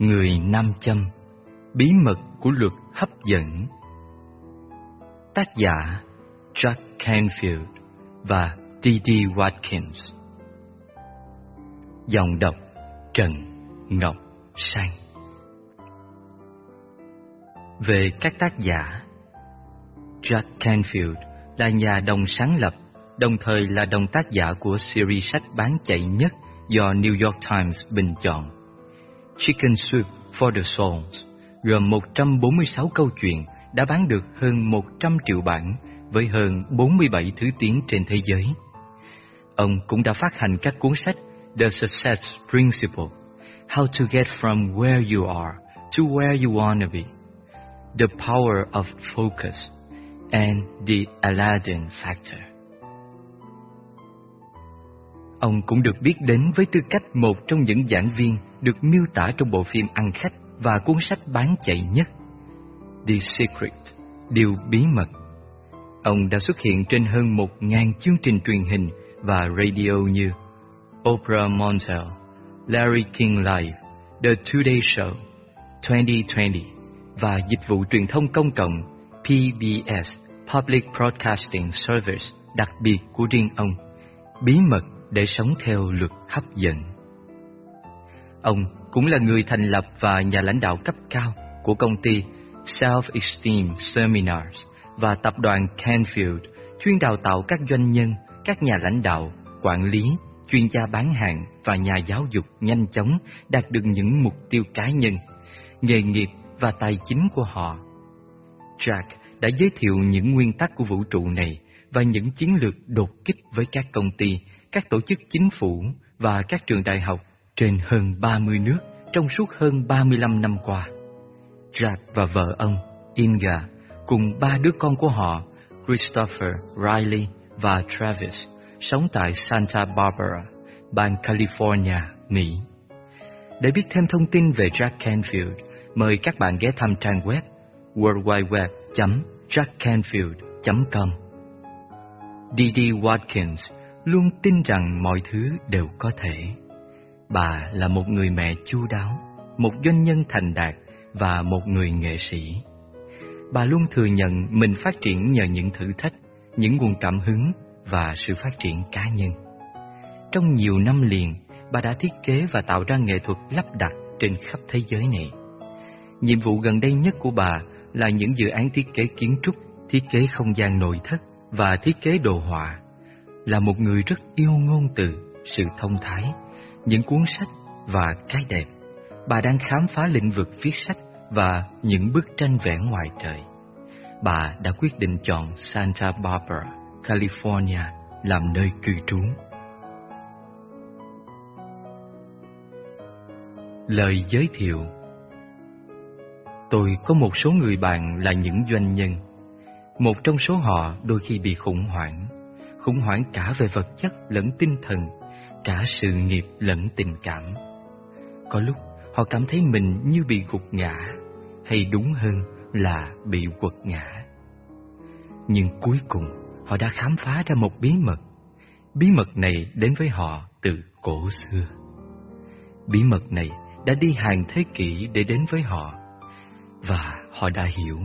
Người nam châm Bí mật của luật hấp dẫn Tác giả Jack Canfield và T.D. Watkins Dòng đọc Trần Ngọc Sang Về các tác giả Jack Canfield là nhà đồng sáng lập, đồng thời là đồng tác giả của series sách bán chạy nhất do New York Times bình chọn. Chicken Soup for the Souls gồm 146 câu chuyện đã bán được hơn 100 triệu bản với hơn 47 thứ tiếng trên thế giới. Ông cũng đã phát hành các cuốn sách The Success Principle, How to Get From Where You Are to Where You Wanna Be, The Power of Focus, and The Aladdin Factor. Ông cũng được biết đến với tư cách một trong những giảng viên được miêu tả trong bộ phim Ăn khách và cuốn sách bán chạy nhất The Secret, Điều Bí Mật. Ông đã xuất hiện trên hơn một ngàn chương trình truyền hình và radio như Oprah Montel, Larry King Live, The Today Show, 2020 và dịch vụ truyền thông công cộng PBS, Public Broadcasting Service đặc biệt của riêng ông, bí mật để sống theo luật hấp dẫn. Ông cũng là người thành lập và nhà lãnh đạo cấp cao của công ty Self-Esteem Seminars và tập đoàn Canfield chuyên đào tạo các doanh nhân, các nhà lãnh đạo, quản lý, chuyên gia bán hàng và nhà giáo dục nhanh chóng đạt được những mục tiêu cá nhân, nghề nghiệp và tài chính của họ. Jack đã giới thiệu những nguyên tắc của vũ trụ này và những chiến lược đột kích với các công ty, các tổ chức chính phủ và các trường đại học trên hơn 30 nước trong suốt hơn 35 năm qua. Jack và vợ ông, Inga, cùng ba đứa con của họ, Christopher, Riley và Travis, sống tại Santa Barbara, bang California, Mỹ. Để biết thêm thông tin về Jack Canfield, mời các bạn ghé thăm trang web worldwideweb.jackcanfield.com. D.D. Watkins luôn tin rằng mọi thứ đều có thể. Bà là một người mẹ chu đáo, một doanh nhân thành đạt và một người nghệ sĩ. Bà luôn thừa nhận mình phát triển nhờ những thử thách, những nguồn cảm hứng và sự phát triển cá nhân. Trong nhiều năm liền, bà đã thiết kế và tạo ra nghệ thuật lắp đặt trên khắp thế giới này. Nhiệm vụ gần đây nhất của bà là những dự án thiết kế kiến trúc, thiết kế không gian nội thất và thiết kế đồ họa. Là một người rất yêu ngôn từ, sự thông thái, những cuốn sách và cái đẹp. Bà đang khám phá lĩnh vực viết sách và những bức tranh vẽ ngoài trời. Bà đã quyết định chọn Santa Barbara, California làm nơi cư trú. Lời giới thiệu Tôi có một số người bạn là những doanh nhân. Một trong số họ đôi khi bị khủng hoảng, khủng hoảng cả về vật chất lẫn tinh thần, cả sự nghiệp lẫn tình cảm. Có lúc họ cảm thấy mình như bị gục ngã, hay đúng hơn là bị quật ngã. Nhưng cuối cùng họ đã khám phá ra một bí mật. Bí mật này đến với họ từ cổ xưa. Bí mật này đã đi hàng thế kỷ để đến với họ và họ đã hiểu,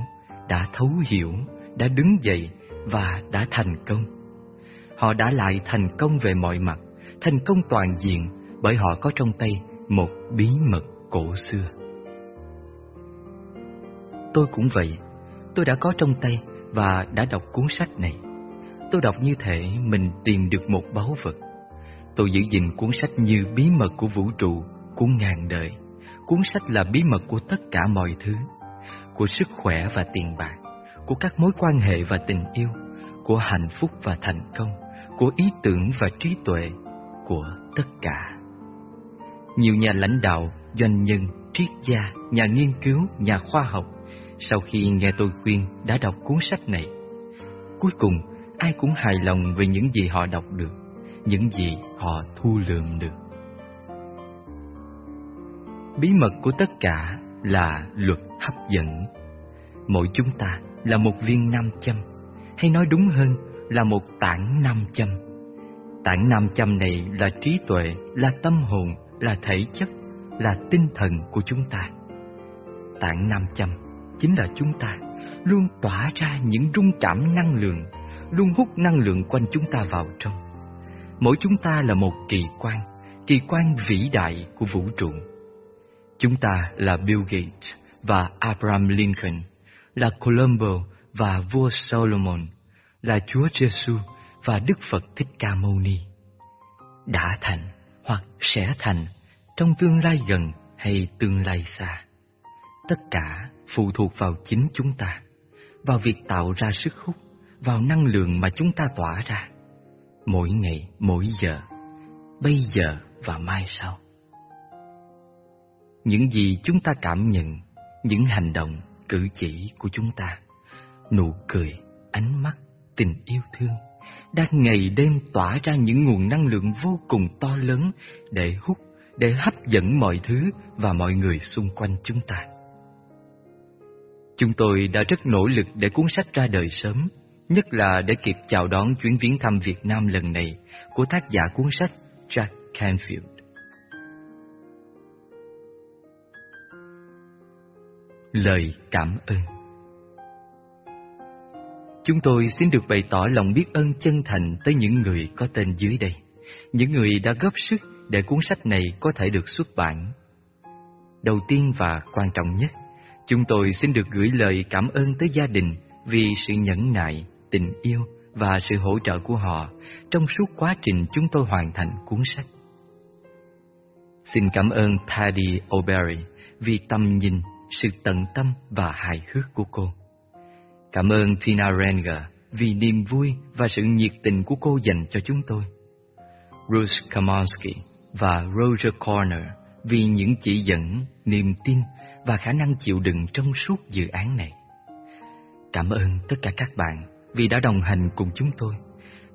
đã thấu hiểu, đã đứng dậy và đã thành công. Họ đã lại thành công về mọi mặt, thành công toàn diện bởi họ có trong tay một bí mật cổ xưa. Tôi cũng vậy, tôi đã có trong tay và đã đọc cuốn sách này. Tôi đọc như thể mình tìm được một báu vật. Tôi giữ gìn cuốn sách như bí mật của vũ trụ, của ngàn đời. Cuốn sách là bí mật của tất cả mọi thứ của sức khỏe và tiền bạc, của các mối quan hệ và tình yêu, của hạnh phúc và thành công, của ý tưởng và trí tuệ, của tất cả. Nhiều nhà lãnh đạo, doanh nhân, triết gia, nhà nghiên cứu, nhà khoa học sau khi nghe tôi khuyên đã đọc cuốn sách này. Cuối cùng, ai cũng hài lòng về những gì họ đọc được, những gì họ thu lượm được. Bí mật của tất cả là luật hấp dẫn. Mỗi chúng ta là một viên nam châm, hay nói đúng hơn là một tảng nam châm. Tảng nam châm này là trí tuệ, là tâm hồn, là thể chất, là tinh thần của chúng ta. Tảng nam châm chính là chúng ta luôn tỏa ra những rung cảm năng lượng, luôn hút năng lượng quanh chúng ta vào trong. Mỗi chúng ta là một kỳ quan, kỳ quan vĩ đại của vũ trụ. Chúng ta là Bill Gates và Abraham Lincoln, là Colombo và vua Solomon, là Chúa Giêsu và Đức Phật Thích Ca Mâu Ni. Đã thành hoặc sẽ thành trong tương lai gần hay tương lai xa. Tất cả phụ thuộc vào chính chúng ta, vào việc tạo ra sức hút, vào năng lượng mà chúng ta tỏa ra. Mỗi ngày, mỗi giờ, bây giờ và mai sau. Những gì chúng ta cảm nhận, những hành động, cử chỉ của chúng ta, nụ cười, ánh mắt, tình yêu thương, đang ngày đêm tỏa ra những nguồn năng lượng vô cùng to lớn để hút, để hấp dẫn mọi thứ và mọi người xung quanh chúng ta. Chúng tôi đã rất nỗ lực để cuốn sách ra đời sớm, nhất là để kịp chào đón chuyến viếng thăm Việt Nam lần này của tác giả cuốn sách Jack Canfield. Lời cảm ơn Chúng tôi xin được bày tỏ lòng biết ơn chân thành tới những người có tên dưới đây, những người đã góp sức để cuốn sách này có thể được xuất bản. Đầu tiên và quan trọng nhất, chúng tôi xin được gửi lời cảm ơn tới gia đình vì sự nhẫn nại, tình yêu và sự hỗ trợ của họ trong suốt quá trình chúng tôi hoàn thành cuốn sách. Xin cảm ơn Paddy O'Berry vì tầm nhìn, sự tận tâm và hài hước của cô. Cảm ơn Tina Renger vì niềm vui và sự nhiệt tình của cô dành cho chúng tôi. Bruce Kamonsky và Roger Corner vì những chỉ dẫn, niềm tin và khả năng chịu đựng trong suốt dự án này. Cảm ơn tất cả các bạn vì đã đồng hành cùng chúng tôi.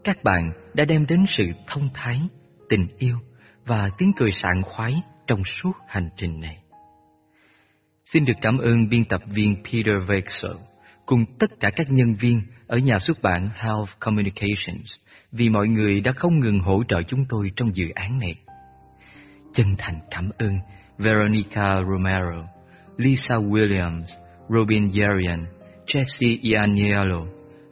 Các bạn đã đem đến sự thông thái, tình yêu và tiếng cười sảng khoái trong suốt hành trình này. Xin được cảm ơn biên tập viên Peter Vexel cùng tất cả các nhân viên ở nhà xuất bản Health Communications vì mọi người đã không ngừng hỗ trợ chúng tôi trong dự án này. Chân thành cảm ơn Veronica Romero, Lisa Williams, Robin Yerian, Jesse Ianiello,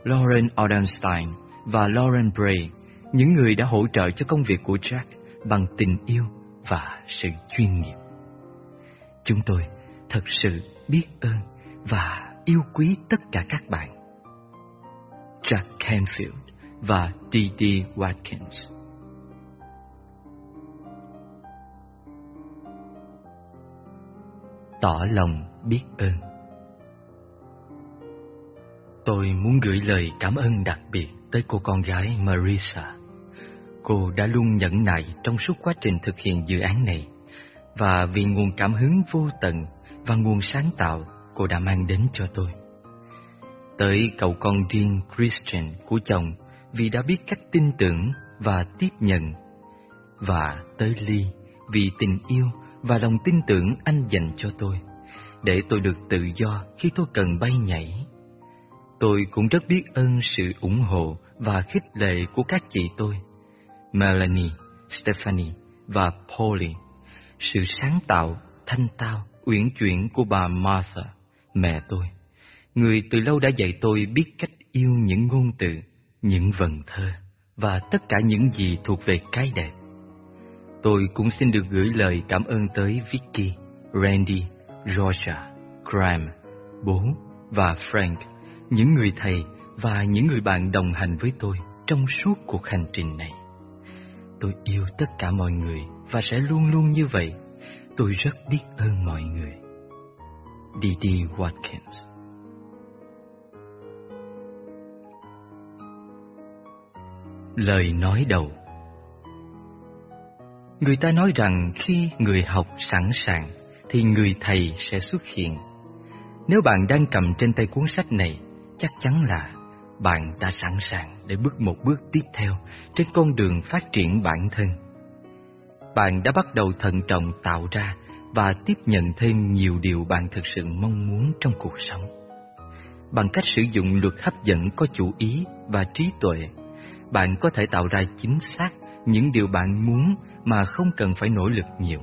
Lauren Odenstein và Lauren Bray, những người đã hỗ trợ cho công việc của Jack bằng tình yêu và sự chuyên nghiệp. Chúng tôi thật sự biết ơn và yêu quý tất cả các bạn. Jack Canfield và D.D. Watkins Tỏ lòng biết ơn Tôi muốn gửi lời cảm ơn đặc biệt tới cô con gái Marisa. Cô đã luôn nhẫn nại trong suốt quá trình thực hiện dự án này và vì nguồn cảm hứng vô tận và nguồn sáng tạo cô đã mang đến cho tôi. Tới cậu con riêng Christian của chồng vì đã biết cách tin tưởng và tiếp nhận. Và tới Ly vì tình yêu và lòng tin tưởng anh dành cho tôi, để tôi được tự do khi tôi cần bay nhảy. Tôi cũng rất biết ơn sự ủng hộ và khích lệ của các chị tôi, Melanie, Stephanie và Polly, sự sáng tạo, thanh tao, uyển chuyển của bà Martha mẹ tôi, người từ lâu đã dạy tôi biết cách yêu những ngôn từ, những vần thơ và tất cả những gì thuộc về cái đẹp. Tôi cũng xin được gửi lời cảm ơn tới Vicky, Randy, Georgia, Graham, bố và Frank, những người thầy và những người bạn đồng hành với tôi trong suốt cuộc hành trình này. Tôi yêu tất cả mọi người và sẽ luôn luôn như vậy. Tôi rất biết ơn mọi người. D.D. Watkins Lời nói đầu Người ta nói rằng khi người học sẵn sàng thì người thầy sẽ xuất hiện. Nếu bạn đang cầm trên tay cuốn sách này, chắc chắn là bạn đã sẵn sàng để bước một bước tiếp theo trên con đường phát triển bản thân. Bạn đã bắt đầu thận trọng tạo ra và tiếp nhận thêm nhiều điều bạn thực sự mong muốn trong cuộc sống. Bằng cách sử dụng luật hấp dẫn có chủ ý và trí tuệ, bạn có thể tạo ra chính xác những điều bạn muốn mà không cần phải nỗ lực nhiều.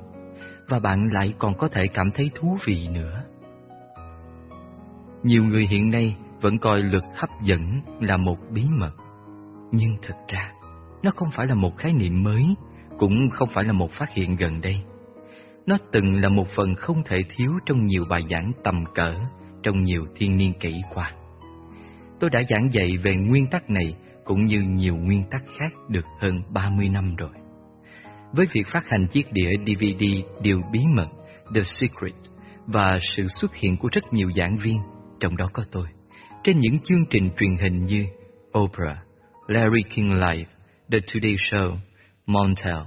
và bạn lại còn có thể cảm thấy thú vị nữa. Nhiều người hiện nay vẫn coi luật hấp dẫn là một bí mật, nhưng thực ra nó không phải là một khái niệm mới, cũng không phải là một phát hiện gần đây. Nó từng là một phần không thể thiếu trong nhiều bài giảng tầm cỡ trong nhiều thiên niên kỷ qua. Tôi đã giảng dạy về nguyên tắc này cũng như nhiều nguyên tắc khác được hơn 30 năm rồi. Với việc phát hành chiếc đĩa DVD Điều Bí Mật The Secret và sự xuất hiện của rất nhiều giảng viên, trong đó có tôi, trên những chương trình truyền hình như Oprah, Larry King Live, The Today Show, Montel,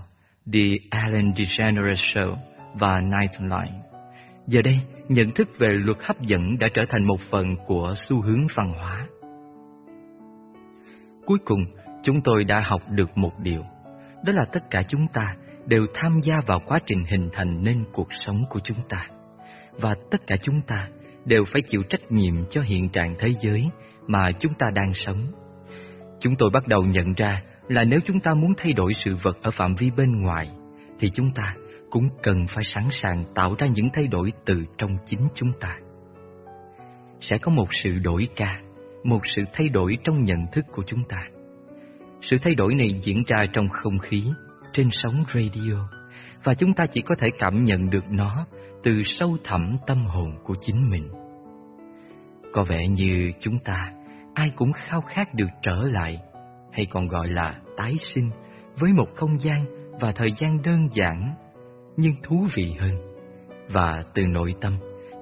The Ellen DeGeneres Show và Nightline. Giờ đây, nhận thức về luật hấp dẫn đã trở thành một phần của xu hướng văn hóa. Cuối cùng, chúng tôi đã học được một điều, đó là tất cả chúng ta đều tham gia vào quá trình hình thành nên cuộc sống của chúng ta. Và tất cả chúng ta đều phải chịu trách nhiệm cho hiện trạng thế giới mà chúng ta đang sống. Chúng tôi bắt đầu nhận ra là nếu chúng ta muốn thay đổi sự vật ở phạm vi bên ngoài, thì chúng ta cũng cần phải sẵn sàng tạo ra những thay đổi từ trong chính chúng ta. Sẽ có một sự đổi ca, một sự thay đổi trong nhận thức của chúng ta. Sự thay đổi này diễn ra trong không khí, trên sóng radio, và chúng ta chỉ có thể cảm nhận được nó từ sâu thẳm tâm hồn của chính mình. Có vẻ như chúng ta ai cũng khao khát được trở lại, hay còn gọi là tái sinh, với một không gian và thời gian đơn giản nhưng thú vị hơn. Và từ nội tâm,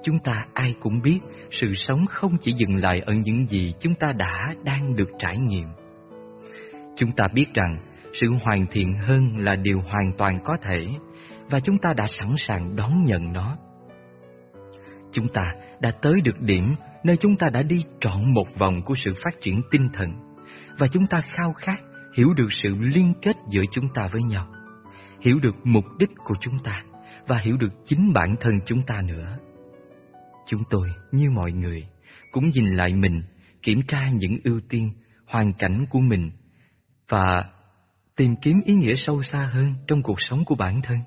chúng ta ai cũng biết sự sống không chỉ dừng lại ở những gì chúng ta đã đang được trải nghiệm. Chúng ta biết rằng sự hoàn thiện hơn là điều hoàn toàn có thể và chúng ta đã sẵn sàng đón nhận nó. Chúng ta đã tới được điểm nơi chúng ta đã đi trọn một vòng của sự phát triển tinh thần và chúng ta khao khát hiểu được sự liên kết giữa chúng ta với nhau, hiểu được mục đích của chúng ta và hiểu được chính bản thân chúng ta nữa. Chúng tôi, như mọi người, cũng nhìn lại mình, kiểm tra những ưu tiên, hoàn cảnh của mình và tìm kiếm ý nghĩa sâu xa hơn trong cuộc sống của bản thân.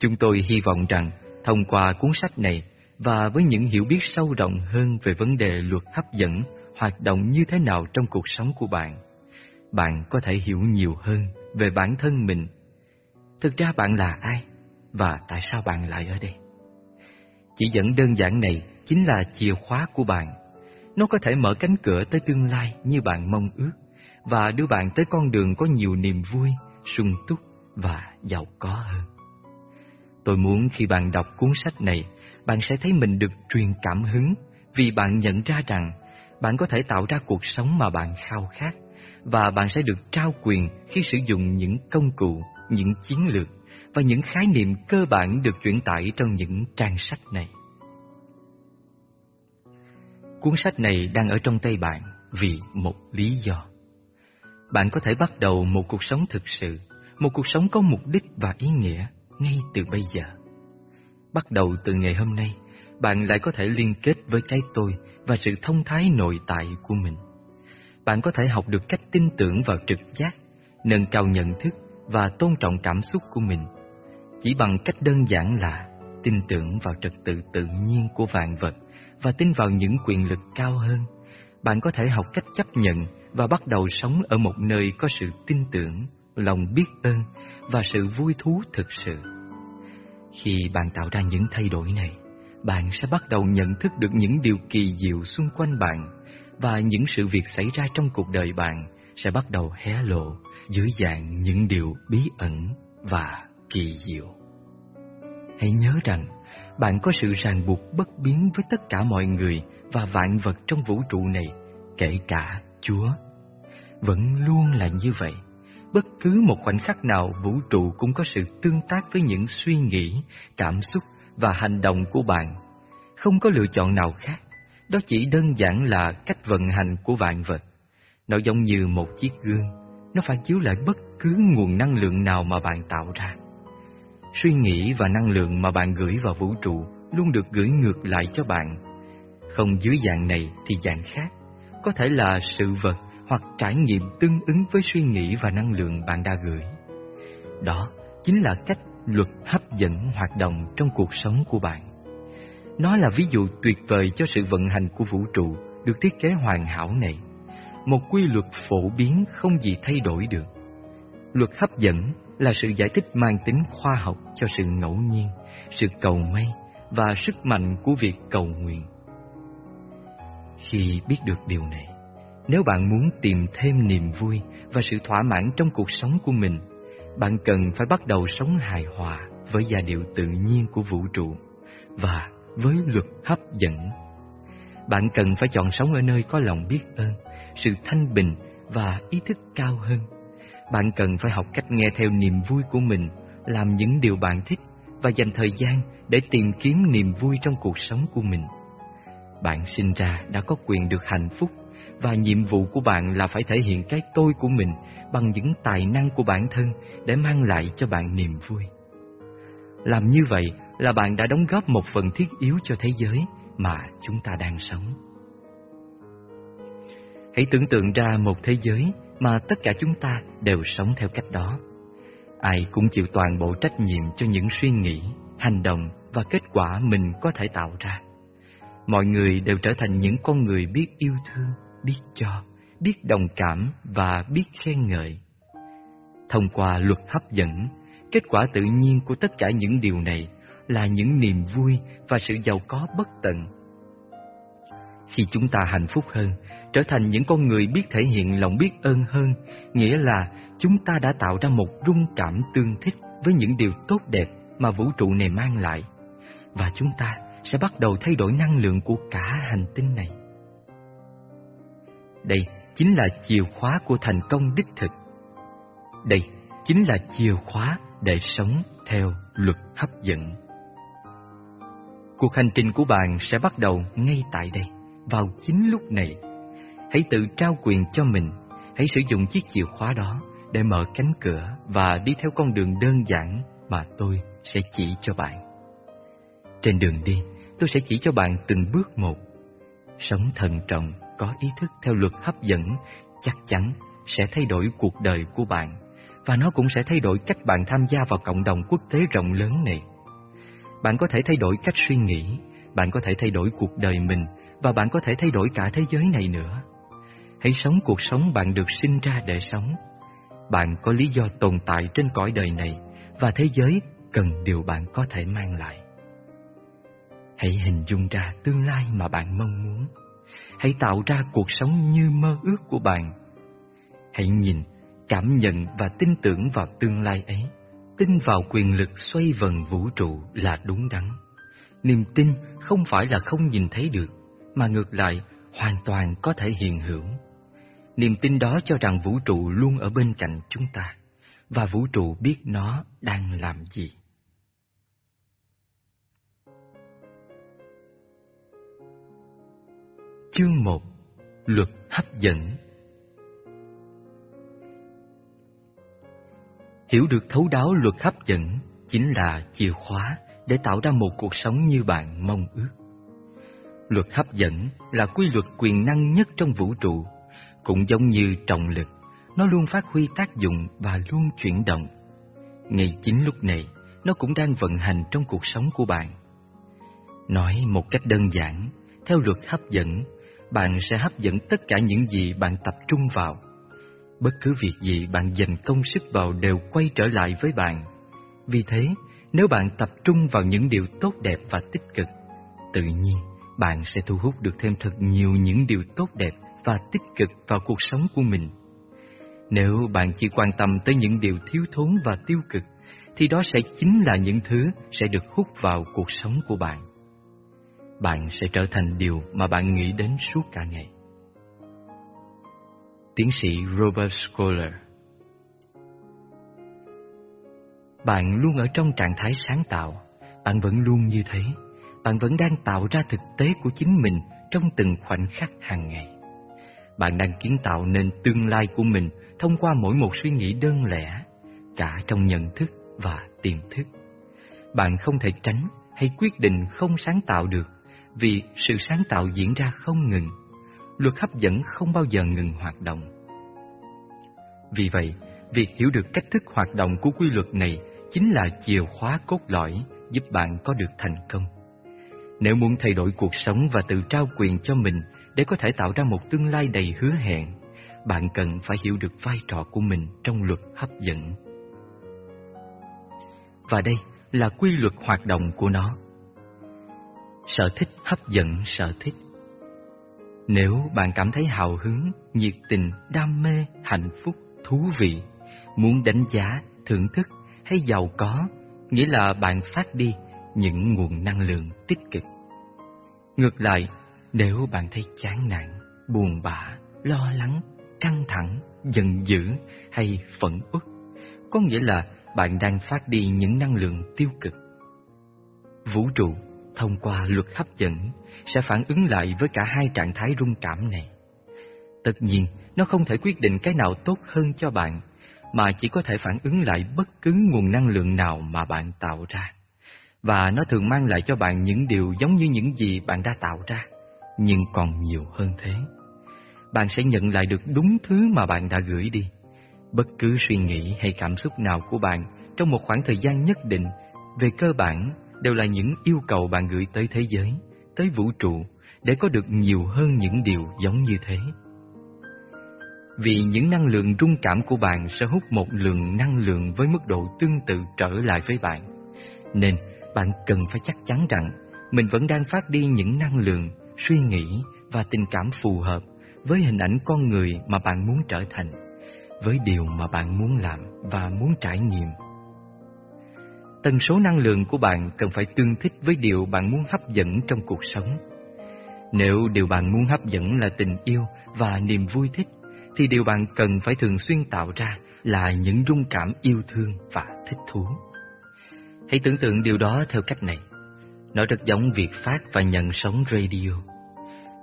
Chúng tôi hy vọng rằng thông qua cuốn sách này và với những hiểu biết sâu rộng hơn về vấn đề luật hấp dẫn hoạt động như thế nào trong cuộc sống của bạn, bạn có thể hiểu nhiều hơn về bản thân mình. Thực ra bạn là ai và tại sao bạn lại ở đây? Chỉ dẫn đơn giản này chính là chìa khóa của bạn. Nó có thể mở cánh cửa tới tương lai như bạn mong ước và đưa bạn tới con đường có nhiều niềm vui, sung túc và giàu có hơn. Tôi muốn khi bạn đọc cuốn sách này, bạn sẽ thấy mình được truyền cảm hứng vì bạn nhận ra rằng bạn có thể tạo ra cuộc sống mà bạn khao khát và bạn sẽ được trao quyền khi sử dụng những công cụ, những chiến lược và những khái niệm cơ bản được chuyển tải trong những trang sách này. Cuốn sách này đang ở trong tay bạn vì một lý do. Bạn có thể bắt đầu một cuộc sống thực sự, một cuộc sống có mục đích và ý nghĩa ngay từ bây giờ. Bắt đầu từ ngày hôm nay, bạn lại có thể liên kết với cái tôi và sự thông thái nội tại của mình. Bạn có thể học được cách tin tưởng vào trực giác, nâng cao nhận thức và tôn trọng cảm xúc của mình. Chỉ bằng cách đơn giản là tin tưởng vào trật tự tự nhiên của vạn vật và tin vào những quyền lực cao hơn, bạn có thể học cách chấp nhận và bắt đầu sống ở một nơi có sự tin tưởng, lòng biết ơn và sự vui thú thực sự. Khi bạn tạo ra những thay đổi này, bạn sẽ bắt đầu nhận thức được những điều kỳ diệu xung quanh bạn và những sự việc xảy ra trong cuộc đời bạn sẽ bắt đầu hé lộ dưới dạng những điều bí ẩn và kỳ diệu. Hãy nhớ rằng, bạn có sự ràng buộc bất biến với tất cả mọi người và vạn vật trong vũ trụ này, kể cả Chúa. Vẫn luôn là như vậy. Bất cứ một khoảnh khắc nào vũ trụ cũng có sự tương tác với những suy nghĩ, cảm xúc và hành động của bạn. Không có lựa chọn nào khác. Đó chỉ đơn giản là cách vận hành của vạn vật. Nó giống như một chiếc gương, nó phản chiếu lại bất cứ nguồn năng lượng nào mà bạn tạo ra. Suy nghĩ và năng lượng mà bạn gửi vào vũ trụ luôn được gửi ngược lại cho bạn. Không dưới dạng này thì dạng khác, có thể là sự vật hoặc trải nghiệm tương ứng với suy nghĩ và năng lượng bạn đã gửi. Đó chính là cách luật hấp dẫn hoạt động trong cuộc sống của bạn. Nó là ví dụ tuyệt vời cho sự vận hành của vũ trụ được thiết kế hoàn hảo này. Một quy luật phổ biến không gì thay đổi được. Luật hấp dẫn là sự giải thích mang tính khoa học cho sự ngẫu nhiên, sự cầu may và sức mạnh của việc cầu nguyện. Khi biết được điều này, nếu bạn muốn tìm thêm niềm vui và sự thỏa mãn trong cuộc sống của mình, bạn cần phải bắt đầu sống hài hòa với giai điệu tự nhiên của vũ trụ và với luật hấp dẫn. Bạn cần phải chọn sống ở nơi có lòng biết ơn, sự thanh bình và ý thức cao hơn. Bạn cần phải học cách nghe theo niềm vui của mình, làm những điều bạn thích và dành thời gian để tìm kiếm niềm vui trong cuộc sống của mình. Bạn sinh ra đã có quyền được hạnh phúc và nhiệm vụ của bạn là phải thể hiện cái tôi của mình bằng những tài năng của bản thân để mang lại cho bạn niềm vui. Làm như vậy là bạn đã đóng góp một phần thiết yếu cho thế giới mà chúng ta đang sống. Hãy tưởng tượng ra một thế giới mà tất cả chúng ta đều sống theo cách đó. Ai cũng chịu toàn bộ trách nhiệm cho những suy nghĩ, hành động và kết quả mình có thể tạo ra. Mọi người đều trở thành những con người biết yêu thương, biết cho, biết đồng cảm và biết khen ngợi. Thông qua luật hấp dẫn, kết quả tự nhiên của tất cả những điều này là những niềm vui và sự giàu có bất tận. Khi chúng ta hạnh phúc hơn, trở thành những con người biết thể hiện lòng biết ơn hơn, nghĩa là chúng ta đã tạo ra một rung cảm tương thích với những điều tốt đẹp mà vũ trụ này mang lại. Và chúng ta sẽ bắt đầu thay đổi năng lượng của cả hành tinh này. Đây chính là chìa khóa của thành công đích thực. Đây chính là chìa khóa để sống theo luật hấp dẫn. Cuộc hành trình của bạn sẽ bắt đầu ngay tại đây, vào chính lúc này. Hãy tự trao quyền cho mình, hãy sử dụng chiếc chìa khóa đó để mở cánh cửa và đi theo con đường đơn giản mà tôi sẽ chỉ cho bạn. Trên đường đi, tôi sẽ chỉ cho bạn từng bước một. Sống thận trọng, có ý thức theo luật hấp dẫn chắc chắn sẽ thay đổi cuộc đời của bạn và nó cũng sẽ thay đổi cách bạn tham gia vào cộng đồng quốc tế rộng lớn này. Bạn có thể thay đổi cách suy nghĩ, bạn có thể thay đổi cuộc đời mình và bạn có thể thay đổi cả thế giới này nữa. Hãy sống cuộc sống bạn được sinh ra để sống. Bạn có lý do tồn tại trên cõi đời này và thế giới cần điều bạn có thể mang lại. Hãy hình dung ra tương lai mà bạn mong muốn. Hãy tạo ra cuộc sống như mơ ước của bạn. Hãy nhìn, cảm nhận và tin tưởng vào tương lai ấy. Tin vào quyền lực xoay vần vũ trụ là đúng đắn. Niềm tin không phải là không nhìn thấy được, mà ngược lại hoàn toàn có thể hiện hữu. Niềm tin đó cho rằng vũ trụ luôn ở bên cạnh chúng ta, và vũ trụ biết nó đang làm gì. Chương 1 Luật hấp dẫn Hiểu được thấu đáo luật hấp dẫn chính là chìa khóa để tạo ra một cuộc sống như bạn mong ước. Luật hấp dẫn là quy luật quyền năng nhất trong vũ trụ, cũng giống như trọng lực, nó luôn phát huy tác dụng và luôn chuyển động. Ngay chính lúc này, nó cũng đang vận hành trong cuộc sống của bạn. Nói một cách đơn giản, theo luật hấp dẫn, bạn sẽ hấp dẫn tất cả những gì bạn tập trung vào. Bất cứ việc gì bạn dành công sức vào đều quay trở lại với bạn. Vì thế, nếu bạn tập trung vào những điều tốt đẹp và tích cực, tự nhiên bạn sẽ thu hút được thêm thật nhiều những điều tốt đẹp và tích cực vào cuộc sống của mình. Nếu bạn chỉ quan tâm tới những điều thiếu thốn và tiêu cực, thì đó sẽ chính là những thứ sẽ được hút vào cuộc sống của bạn bạn sẽ trở thành điều mà bạn nghĩ đến suốt cả ngày. Tiến sĩ Robert Scholar Bạn luôn ở trong trạng thái sáng tạo, bạn vẫn luôn như thế, bạn vẫn đang tạo ra thực tế của chính mình trong từng khoảnh khắc hàng ngày. Bạn đang kiến tạo nên tương lai của mình thông qua mỗi một suy nghĩ đơn lẻ, cả trong nhận thức và tiềm thức. Bạn không thể tránh hay quyết định không sáng tạo được vì sự sáng tạo diễn ra không ngừng. Luật hấp dẫn không bao giờ ngừng hoạt động. Vì vậy, việc hiểu được cách thức hoạt động của quy luật này chính là chìa khóa cốt lõi giúp bạn có được thành công. Nếu muốn thay đổi cuộc sống và tự trao quyền cho mình để có thể tạo ra một tương lai đầy hứa hẹn, bạn cần phải hiểu được vai trò của mình trong luật hấp dẫn. Và đây là quy luật hoạt động của nó. Sở thích hấp dẫn sở thích. Nếu bạn cảm thấy hào hứng, nhiệt tình, đam mê, hạnh phúc, thú vị, muốn đánh giá, thưởng thức hay giàu có, nghĩa là bạn phát đi những nguồn năng lượng tích cực. Ngược lại, nếu bạn thấy chán nản, buồn bã, lo lắng, căng thẳng, giận dữ hay phẫn uất, có nghĩa là bạn đang phát đi những năng lượng tiêu cực. Vũ trụ thông qua luật hấp dẫn sẽ phản ứng lại với cả hai trạng thái rung cảm này. Tất nhiên, nó không thể quyết định cái nào tốt hơn cho bạn, mà chỉ có thể phản ứng lại bất cứ nguồn năng lượng nào mà bạn tạo ra. Và nó thường mang lại cho bạn những điều giống như những gì bạn đã tạo ra, nhưng còn nhiều hơn thế. Bạn sẽ nhận lại được đúng thứ mà bạn đã gửi đi. Bất cứ suy nghĩ hay cảm xúc nào của bạn trong một khoảng thời gian nhất định, về cơ bản đều là những yêu cầu bạn gửi tới thế giới, tới vũ trụ để có được nhiều hơn những điều giống như thế. Vì những năng lượng rung cảm của bạn sẽ hút một lượng năng lượng với mức độ tương tự trở lại với bạn. Nên bạn cần phải chắc chắn rằng mình vẫn đang phát đi những năng lượng, suy nghĩ và tình cảm phù hợp với hình ảnh con người mà bạn muốn trở thành, với điều mà bạn muốn làm và muốn trải nghiệm. Tần số năng lượng của bạn cần phải tương thích với điều bạn muốn hấp dẫn trong cuộc sống. Nếu điều bạn muốn hấp dẫn là tình yêu và niềm vui thích, thì điều bạn cần phải thường xuyên tạo ra là những rung cảm yêu thương và thích thú. Hãy tưởng tượng điều đó theo cách này. Nó rất giống việc phát và nhận sóng radio.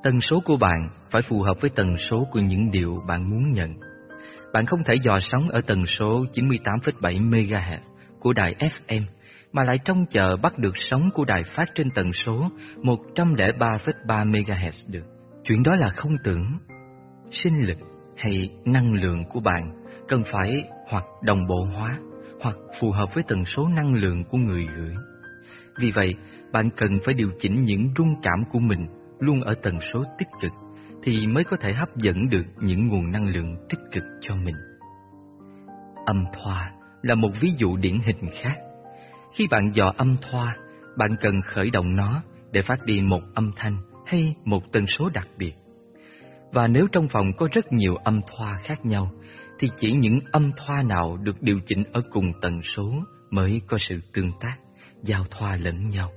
Tần số của bạn phải phù hợp với tần số của những điều bạn muốn nhận. Bạn không thể dò sóng ở tần số 98,7 MHz của đài FM mà lại trông chờ bắt được sóng của đài phát trên tần số 103,3 MHz được. Chuyện đó là không tưởng. Sinh lực hay năng lượng của bạn cần phải hoặc đồng bộ hóa hoặc phù hợp với tần số năng lượng của người gửi. Vì vậy, bạn cần phải điều chỉnh những rung cảm của mình luôn ở tần số tích cực thì mới có thể hấp dẫn được những nguồn năng lượng tích cực cho mình. Âm thoa là một ví dụ điển hình khác. Khi bạn dò âm thoa, bạn cần khởi động nó để phát đi một âm thanh hay một tần số đặc biệt. Và nếu trong phòng có rất nhiều âm thoa khác nhau, thì chỉ những âm thoa nào được điều chỉnh ở cùng tần số mới có sự tương tác, giao thoa lẫn nhau.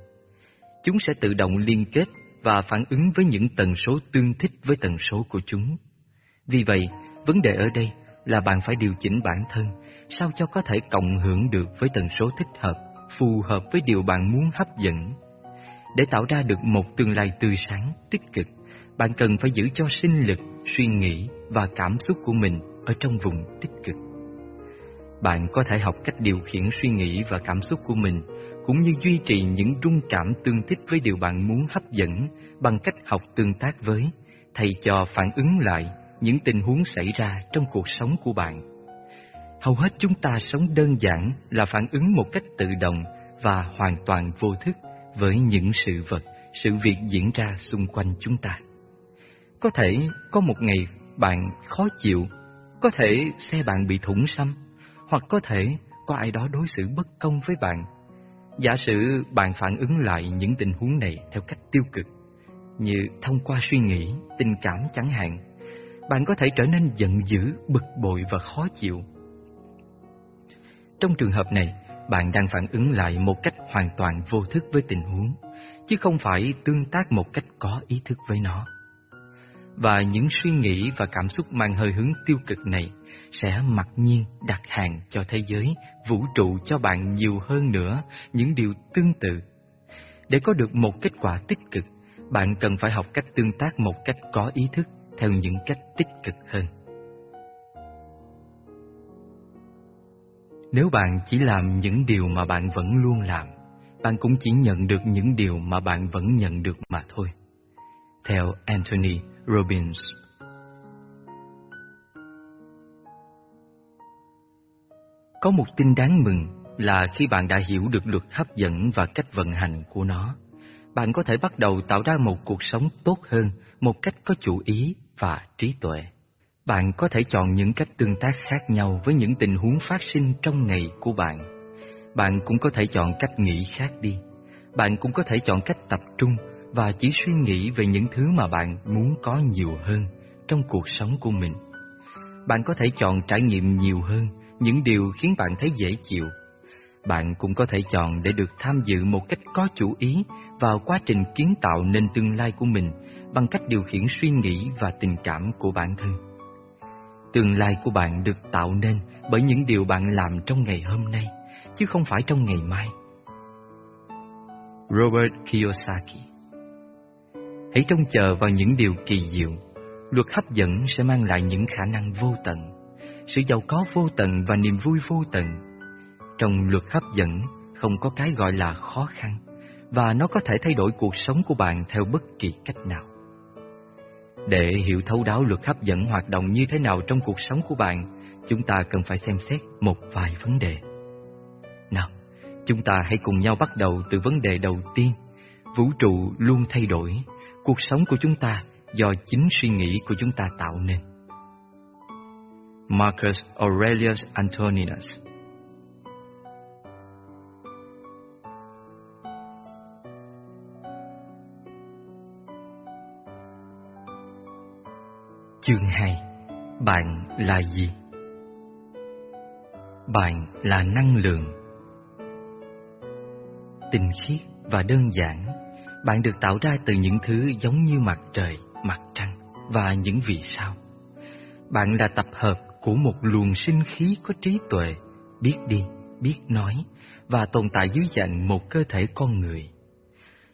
Chúng sẽ tự động liên kết và phản ứng với những tần số tương thích với tần số của chúng. Vì vậy, vấn đề ở đây là bạn phải điều chỉnh bản thân sao cho có thể cộng hưởng được với tần số thích hợp, phù hợp với điều bạn muốn hấp dẫn. Để tạo ra được một tương lai tươi sáng, tích cực, bạn cần phải giữ cho sinh lực, suy nghĩ và cảm xúc của mình ở trong vùng tích cực. Bạn có thể học cách điều khiển suy nghĩ và cảm xúc của mình, cũng như duy trì những rung cảm tương thích với điều bạn muốn hấp dẫn bằng cách học tương tác với, thầy cho phản ứng lại những tình huống xảy ra trong cuộc sống của bạn. Hầu hết chúng ta sống đơn giản là phản ứng một cách tự động và hoàn toàn vô thức với những sự vật, sự việc diễn ra xung quanh chúng ta. Có thể có một ngày bạn khó chịu, có thể xe bạn bị thủng xăm, hoặc có thể có ai đó đối xử bất công với bạn. Giả sử bạn phản ứng lại những tình huống này theo cách tiêu cực, như thông qua suy nghĩ, tình cảm chẳng hạn, bạn có thể trở nên giận dữ, bực bội và khó chịu. Trong trường hợp này, bạn đang phản ứng lại một cách hoàn toàn vô thức với tình huống, chứ không phải tương tác một cách có ý thức với nó và những suy nghĩ và cảm xúc mang hơi hướng tiêu cực này sẽ mặc nhiên đặt hàng cho thế giới, vũ trụ cho bạn nhiều hơn nữa những điều tương tự. Để có được một kết quả tích cực, bạn cần phải học cách tương tác một cách có ý thức theo những cách tích cực hơn. Nếu bạn chỉ làm những điều mà bạn vẫn luôn làm, bạn cũng chỉ nhận được những điều mà bạn vẫn nhận được mà thôi. Theo Anthony Robbins Có một tin đáng mừng là khi bạn đã hiểu được luật hấp dẫn và cách vận hành của nó, bạn có thể bắt đầu tạo ra một cuộc sống tốt hơn một cách có chủ ý và trí tuệ. Bạn có thể chọn những cách tương tác khác nhau với những tình huống phát sinh trong ngày của bạn. Bạn cũng có thể chọn cách nghĩ khác đi. Bạn cũng có thể chọn cách tập trung và chỉ suy nghĩ về những thứ mà bạn muốn có nhiều hơn trong cuộc sống của mình. Bạn có thể chọn trải nghiệm nhiều hơn những điều khiến bạn thấy dễ chịu. Bạn cũng có thể chọn để được tham dự một cách có chủ ý vào quá trình kiến tạo nên tương lai của mình bằng cách điều khiển suy nghĩ và tình cảm của bản thân. Tương lai của bạn được tạo nên bởi những điều bạn làm trong ngày hôm nay, chứ không phải trong ngày mai. Robert Kiyosaki Hãy trông chờ vào những điều kỳ diệu. Luật hấp dẫn sẽ mang lại những khả năng vô tận, sự giàu có vô tận và niềm vui vô tận. Trong luật hấp dẫn không có cái gọi là khó khăn, và nó có thể thay đổi cuộc sống của bạn theo bất kỳ cách nào. Để hiểu thấu đáo luật hấp dẫn hoạt động như thế nào trong cuộc sống của bạn, chúng ta cần phải xem xét một vài vấn đề. Nào, chúng ta hãy cùng nhau bắt đầu từ vấn đề đầu tiên. Vũ trụ luôn thay đổi, cuộc sống của chúng ta do chính suy nghĩ của chúng ta tạo nên. Marcus Aurelius Antoninus Chương 2 Bạn là gì? Bạn là năng lượng. Tinh khiết và đơn giản Bạn được tạo ra từ những thứ giống như mặt trời, mặt trăng và những vì sao. Bạn là tập hợp của một luồng sinh khí có trí tuệ Biết đi, biết nói Và tồn tại dưới dạng một cơ thể con người.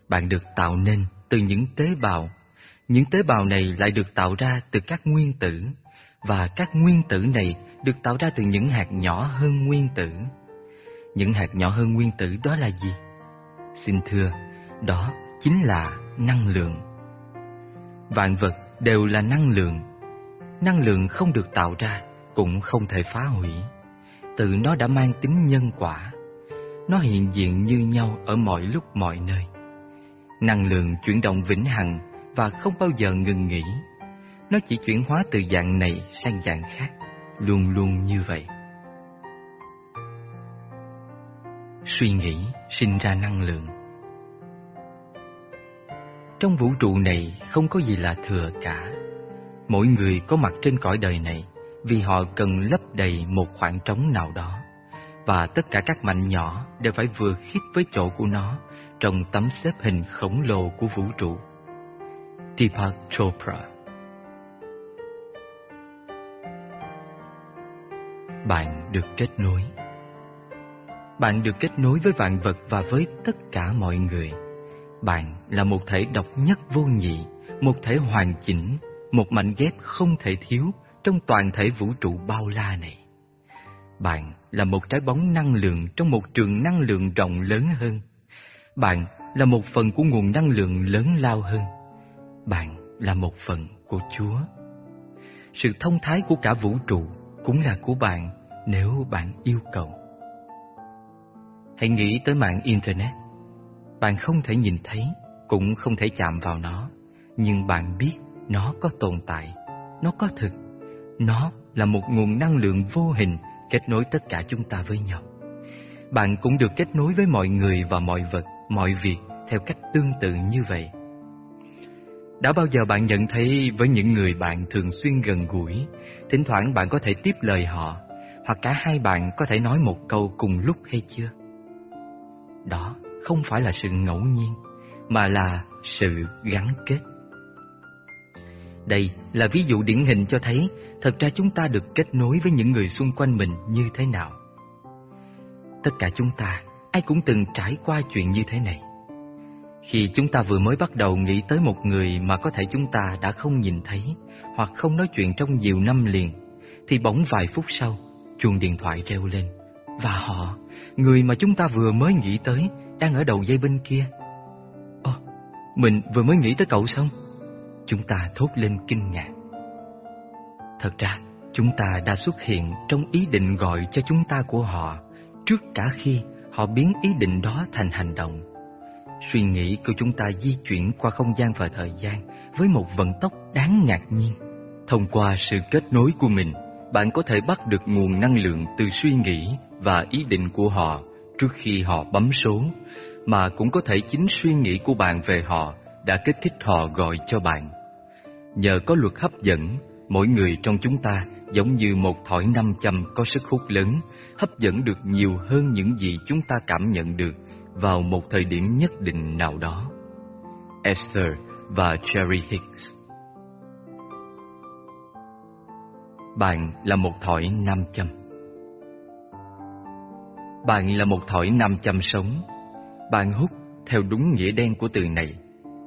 Bạn được tạo nên từ những tế bào những tế bào này lại được tạo ra từ các nguyên tử, và các nguyên tử này được tạo ra từ những hạt nhỏ hơn nguyên tử. Những hạt nhỏ hơn nguyên tử đó là gì? Xin thưa, đó chính là năng lượng. Vạn vật đều là năng lượng. Năng lượng không được tạo ra, cũng không thể phá hủy. Tự nó đã mang tính nhân quả. Nó hiện diện như nhau ở mọi lúc mọi nơi. Năng lượng chuyển động vĩnh hằng và không bao giờ ngừng nghỉ. Nó chỉ chuyển hóa từ dạng này sang dạng khác, luôn luôn như vậy. Suy nghĩ sinh ra năng lượng. Trong vũ trụ này không có gì là thừa cả. Mỗi người có mặt trên cõi đời này vì họ cần lấp đầy một khoảng trống nào đó. Và tất cả các mảnh nhỏ đều phải vừa khít với chỗ của nó trong tấm xếp hình khổng lồ của vũ trụ. Deepak Chopra. Bạn được kết nối. Bạn được kết nối với vạn vật và với tất cả mọi người. Bạn là một thể độc nhất vô nhị, Một thể hoàn chỉnh, Một mảnh ghép không thể thiếu Trong toàn thể vũ trụ bao la này. Bạn là một trái bóng năng lượng Trong một trường năng lượng rộng lớn hơn. Bạn là một phần của nguồn năng lượng lớn lao hơn bạn là một phần của Chúa. Sự thông thái của cả vũ trụ cũng là của bạn nếu bạn yêu cầu. Hãy nghĩ tới mạng Internet. Bạn không thể nhìn thấy, cũng không thể chạm vào nó, nhưng bạn biết nó có tồn tại, nó có thực. Nó là một nguồn năng lượng vô hình kết nối tất cả chúng ta với nhau. Bạn cũng được kết nối với mọi người và mọi vật, mọi việc theo cách tương tự như vậy. Đã bao giờ bạn nhận thấy với những người bạn thường xuyên gần gũi, thỉnh thoảng bạn có thể tiếp lời họ, hoặc cả hai bạn có thể nói một câu cùng lúc hay chưa? Đó không phải là sự ngẫu nhiên, mà là sự gắn kết. Đây là ví dụ điển hình cho thấy thật ra chúng ta được kết nối với những người xung quanh mình như thế nào. Tất cả chúng ta, ai cũng từng trải qua chuyện như thế này. Khi chúng ta vừa mới bắt đầu nghĩ tới một người mà có thể chúng ta đã không nhìn thấy hoặc không nói chuyện trong nhiều năm liền, thì bỗng vài phút sau, chuông điện thoại reo lên và họ, người mà chúng ta vừa mới nghĩ tới, đang ở đầu dây bên kia. Ồ, mình vừa mới nghĩ tới cậu xong. Chúng ta thốt lên kinh ngạc. Thật ra, chúng ta đã xuất hiện trong ý định gọi cho chúng ta của họ trước cả khi họ biến ý định đó thành hành động. Suy nghĩ của chúng ta di chuyển qua không gian và thời gian với một vận tốc đáng ngạc nhiên. Thông qua sự kết nối của mình, bạn có thể bắt được nguồn năng lượng từ suy nghĩ và ý định của họ trước khi họ bấm số, mà cũng có thể chính suy nghĩ của bạn về họ đã kích thích họ gọi cho bạn. Nhờ có luật hấp dẫn, mỗi người trong chúng ta giống như một thỏi nam châm có sức hút lớn, hấp dẫn được nhiều hơn những gì chúng ta cảm nhận được vào một thời điểm nhất định nào đó. Esther và Cherry Hicks Bạn là một thỏi nam châm. Bạn là một thỏi nam châm sống. Bạn hút theo đúng nghĩa đen của từ này.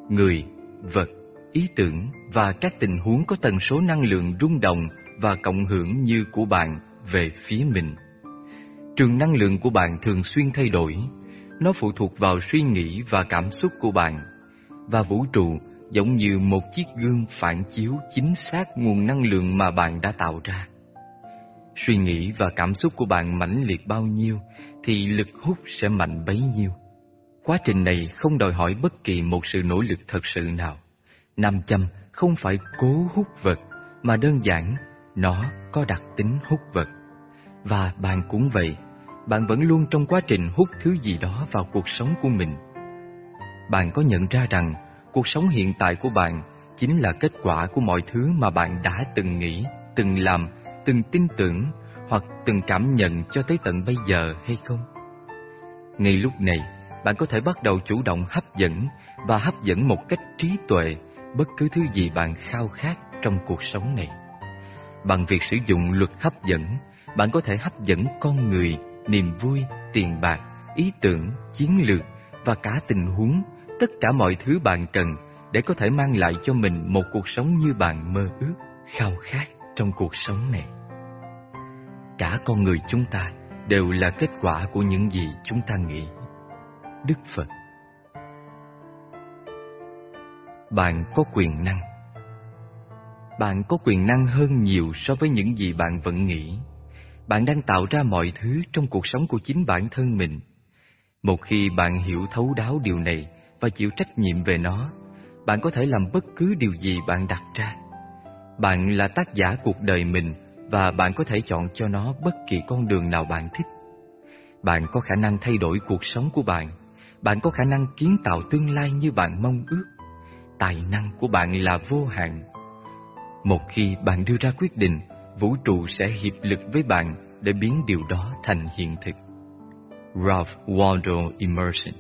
Người, vật, ý tưởng và các tình huống có tần số năng lượng rung động và cộng hưởng như của bạn về phía mình. Trường năng lượng của bạn thường xuyên thay đổi. Nó phụ thuộc vào suy nghĩ và cảm xúc của bạn. Và vũ trụ giống như một chiếc gương phản chiếu chính xác nguồn năng lượng mà bạn đã tạo ra. Suy nghĩ và cảm xúc của bạn mãnh liệt bao nhiêu thì lực hút sẽ mạnh bấy nhiêu. Quá trình này không đòi hỏi bất kỳ một sự nỗ lực thật sự nào. Nam châm không phải cố hút vật, mà đơn giản nó có đặc tính hút vật. Và bạn cũng vậy, bạn vẫn luôn trong quá trình hút thứ gì đó vào cuộc sống của mình. Bạn có nhận ra rằng cuộc sống hiện tại của bạn chính là kết quả của mọi thứ mà bạn đã từng nghĩ, từng làm, từng tin tưởng hoặc từng cảm nhận cho tới tận bây giờ hay không? Ngay lúc này, bạn có thể bắt đầu chủ động hấp dẫn và hấp dẫn một cách trí tuệ bất cứ thứ gì bạn khao khát trong cuộc sống này. Bằng việc sử dụng luật hấp dẫn, bạn có thể hấp dẫn con người, niềm vui, tiền bạc, ý tưởng, chiến lược và cả tình huống tất cả mọi thứ bạn cần để có thể mang lại cho mình một cuộc sống như bạn mơ ước, khao khát trong cuộc sống này. Cả con người chúng ta đều là kết quả của những gì chúng ta nghĩ. Đức Phật Bạn có quyền năng Bạn có quyền năng hơn nhiều so với những gì bạn vẫn nghĩ. Bạn đang tạo ra mọi thứ trong cuộc sống của chính bản thân mình. Một khi bạn hiểu thấu đáo điều này, và chịu trách nhiệm về nó, bạn có thể làm bất cứ điều gì bạn đặt ra. Bạn là tác giả cuộc đời mình và bạn có thể chọn cho nó bất kỳ con đường nào bạn thích. Bạn có khả năng thay đổi cuộc sống của bạn. Bạn có khả năng kiến tạo tương lai như bạn mong ước. Tài năng của bạn là vô hạn. Một khi bạn đưa ra quyết định, vũ trụ sẽ hiệp lực với bạn để biến điều đó thành hiện thực. Ralph Waldo Emerson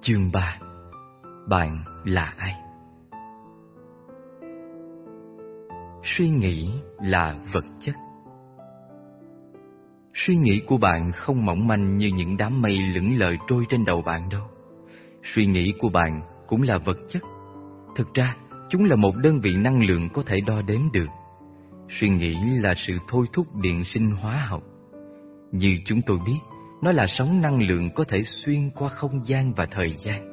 Chương 3 Bạn là ai? Suy nghĩ là vật chất Suy nghĩ của bạn không mỏng manh như những đám mây lững lờ trôi trên đầu bạn đâu. Suy nghĩ của bạn cũng là vật chất. Thực ra, chúng là một đơn vị năng lượng có thể đo đếm được. Suy nghĩ là sự thôi thúc điện sinh hóa học. Như chúng tôi biết, nó là sóng năng lượng có thể xuyên qua không gian và thời gian.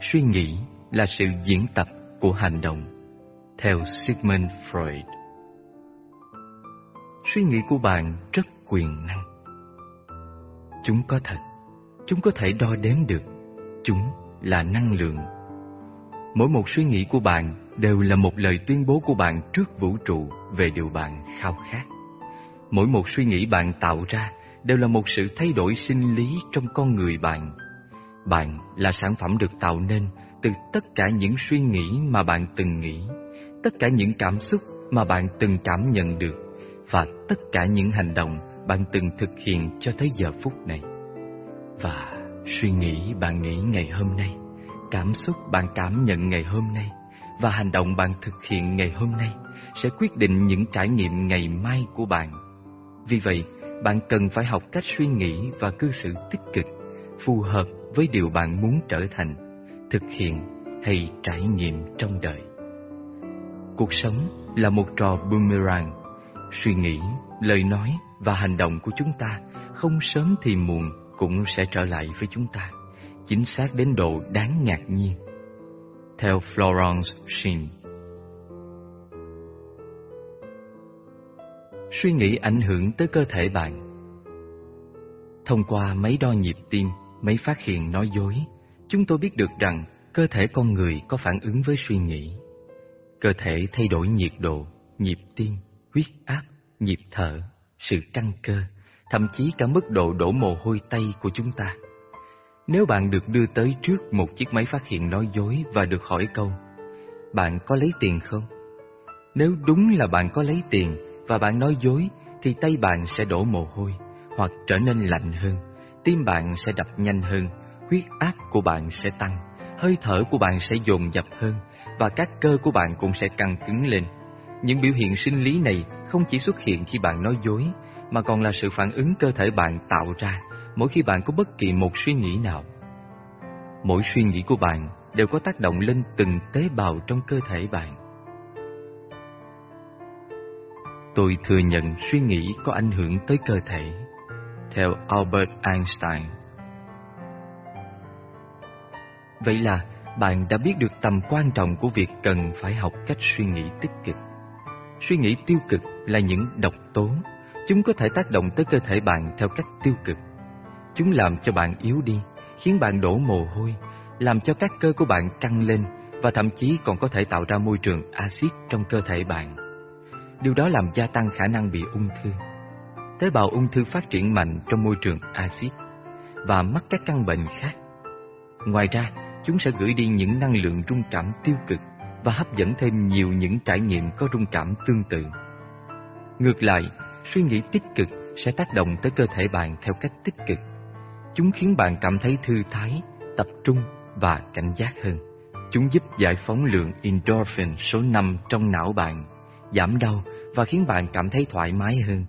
Suy nghĩ là sự diễn tập của hành động, theo Sigmund Freud. Suy nghĩ của bạn rất quyền năng. Chúng có thật, chúng có thể đo đếm được, chúng là năng lượng. Mỗi một suy nghĩ của bạn đều là một lời tuyên bố của bạn trước vũ trụ về điều bạn khao khát. Mỗi một suy nghĩ bạn tạo ra đều là một sự thay đổi sinh lý trong con người bạn. Bạn là sản phẩm được tạo nên từ tất cả những suy nghĩ mà bạn từng nghĩ, tất cả những cảm xúc mà bạn từng cảm nhận được và tất cả những hành động bạn từng thực hiện cho tới giờ phút này. Và suy nghĩ bạn nghĩ ngày hôm nay, cảm xúc bạn cảm nhận ngày hôm nay và hành động bạn thực hiện ngày hôm nay sẽ quyết định những trải nghiệm ngày mai của bạn vì vậy, bạn cần phải học cách suy nghĩ và cư xử tích cực, phù hợp với điều bạn muốn trở thành, thực hiện hay trải nghiệm trong đời. Cuộc sống là một trò boomerang. Suy nghĩ, lời nói và hành động của chúng ta không sớm thì muộn cũng sẽ trở lại với chúng ta, chính xác đến độ đáng ngạc nhiên. Theo Florence Sheen Suy nghĩ ảnh hưởng tới cơ thể bạn. Thông qua máy đo nhịp tim, máy phát hiện nói dối, chúng tôi biết được rằng cơ thể con người có phản ứng với suy nghĩ. Cơ thể thay đổi nhiệt độ, nhịp tim, huyết áp, nhịp thở, sự căng cơ, thậm chí cả mức độ đổ mồ hôi tay của chúng ta. Nếu bạn được đưa tới trước một chiếc máy phát hiện nói dối và được hỏi câu Bạn có lấy tiền không? Nếu đúng là bạn có lấy tiền và bạn nói dối thì tay bạn sẽ đổ mồ hôi hoặc trở nên lạnh hơn, tim bạn sẽ đập nhanh hơn, huyết áp của bạn sẽ tăng, hơi thở của bạn sẽ dồn dập hơn và các cơ của bạn cũng sẽ căng cứng lên. Những biểu hiện sinh lý này không chỉ xuất hiện khi bạn nói dối mà còn là sự phản ứng cơ thể bạn tạo ra mỗi khi bạn có bất kỳ một suy nghĩ nào. Mỗi suy nghĩ của bạn đều có tác động lên từng tế bào trong cơ thể bạn. Tôi thừa nhận suy nghĩ có ảnh hưởng tới cơ thể, theo Albert Einstein. Vậy là bạn đã biết được tầm quan trọng của việc cần phải học cách suy nghĩ tích cực. Suy nghĩ tiêu cực là những độc tố, chúng có thể tác động tới cơ thể bạn theo cách tiêu cực. Chúng làm cho bạn yếu đi, khiến bạn đổ mồ hôi, làm cho các cơ của bạn căng lên và thậm chí còn có thể tạo ra môi trường axit trong cơ thể bạn. Điều đó làm gia tăng khả năng bị ung thư. Tế bào ung thư phát triển mạnh trong môi trường axit và mắc các căn bệnh khác. Ngoài ra, chúng sẽ gửi đi những năng lượng rung cảm tiêu cực và hấp dẫn thêm nhiều những trải nghiệm có rung cảm tương tự. Ngược lại, suy nghĩ tích cực sẽ tác động tới cơ thể bạn theo cách tích cực. Chúng khiến bạn cảm thấy thư thái, tập trung và cảnh giác hơn. Chúng giúp giải phóng lượng endorphin số 5 trong não bạn, giảm đau và khiến bạn cảm thấy thoải mái hơn.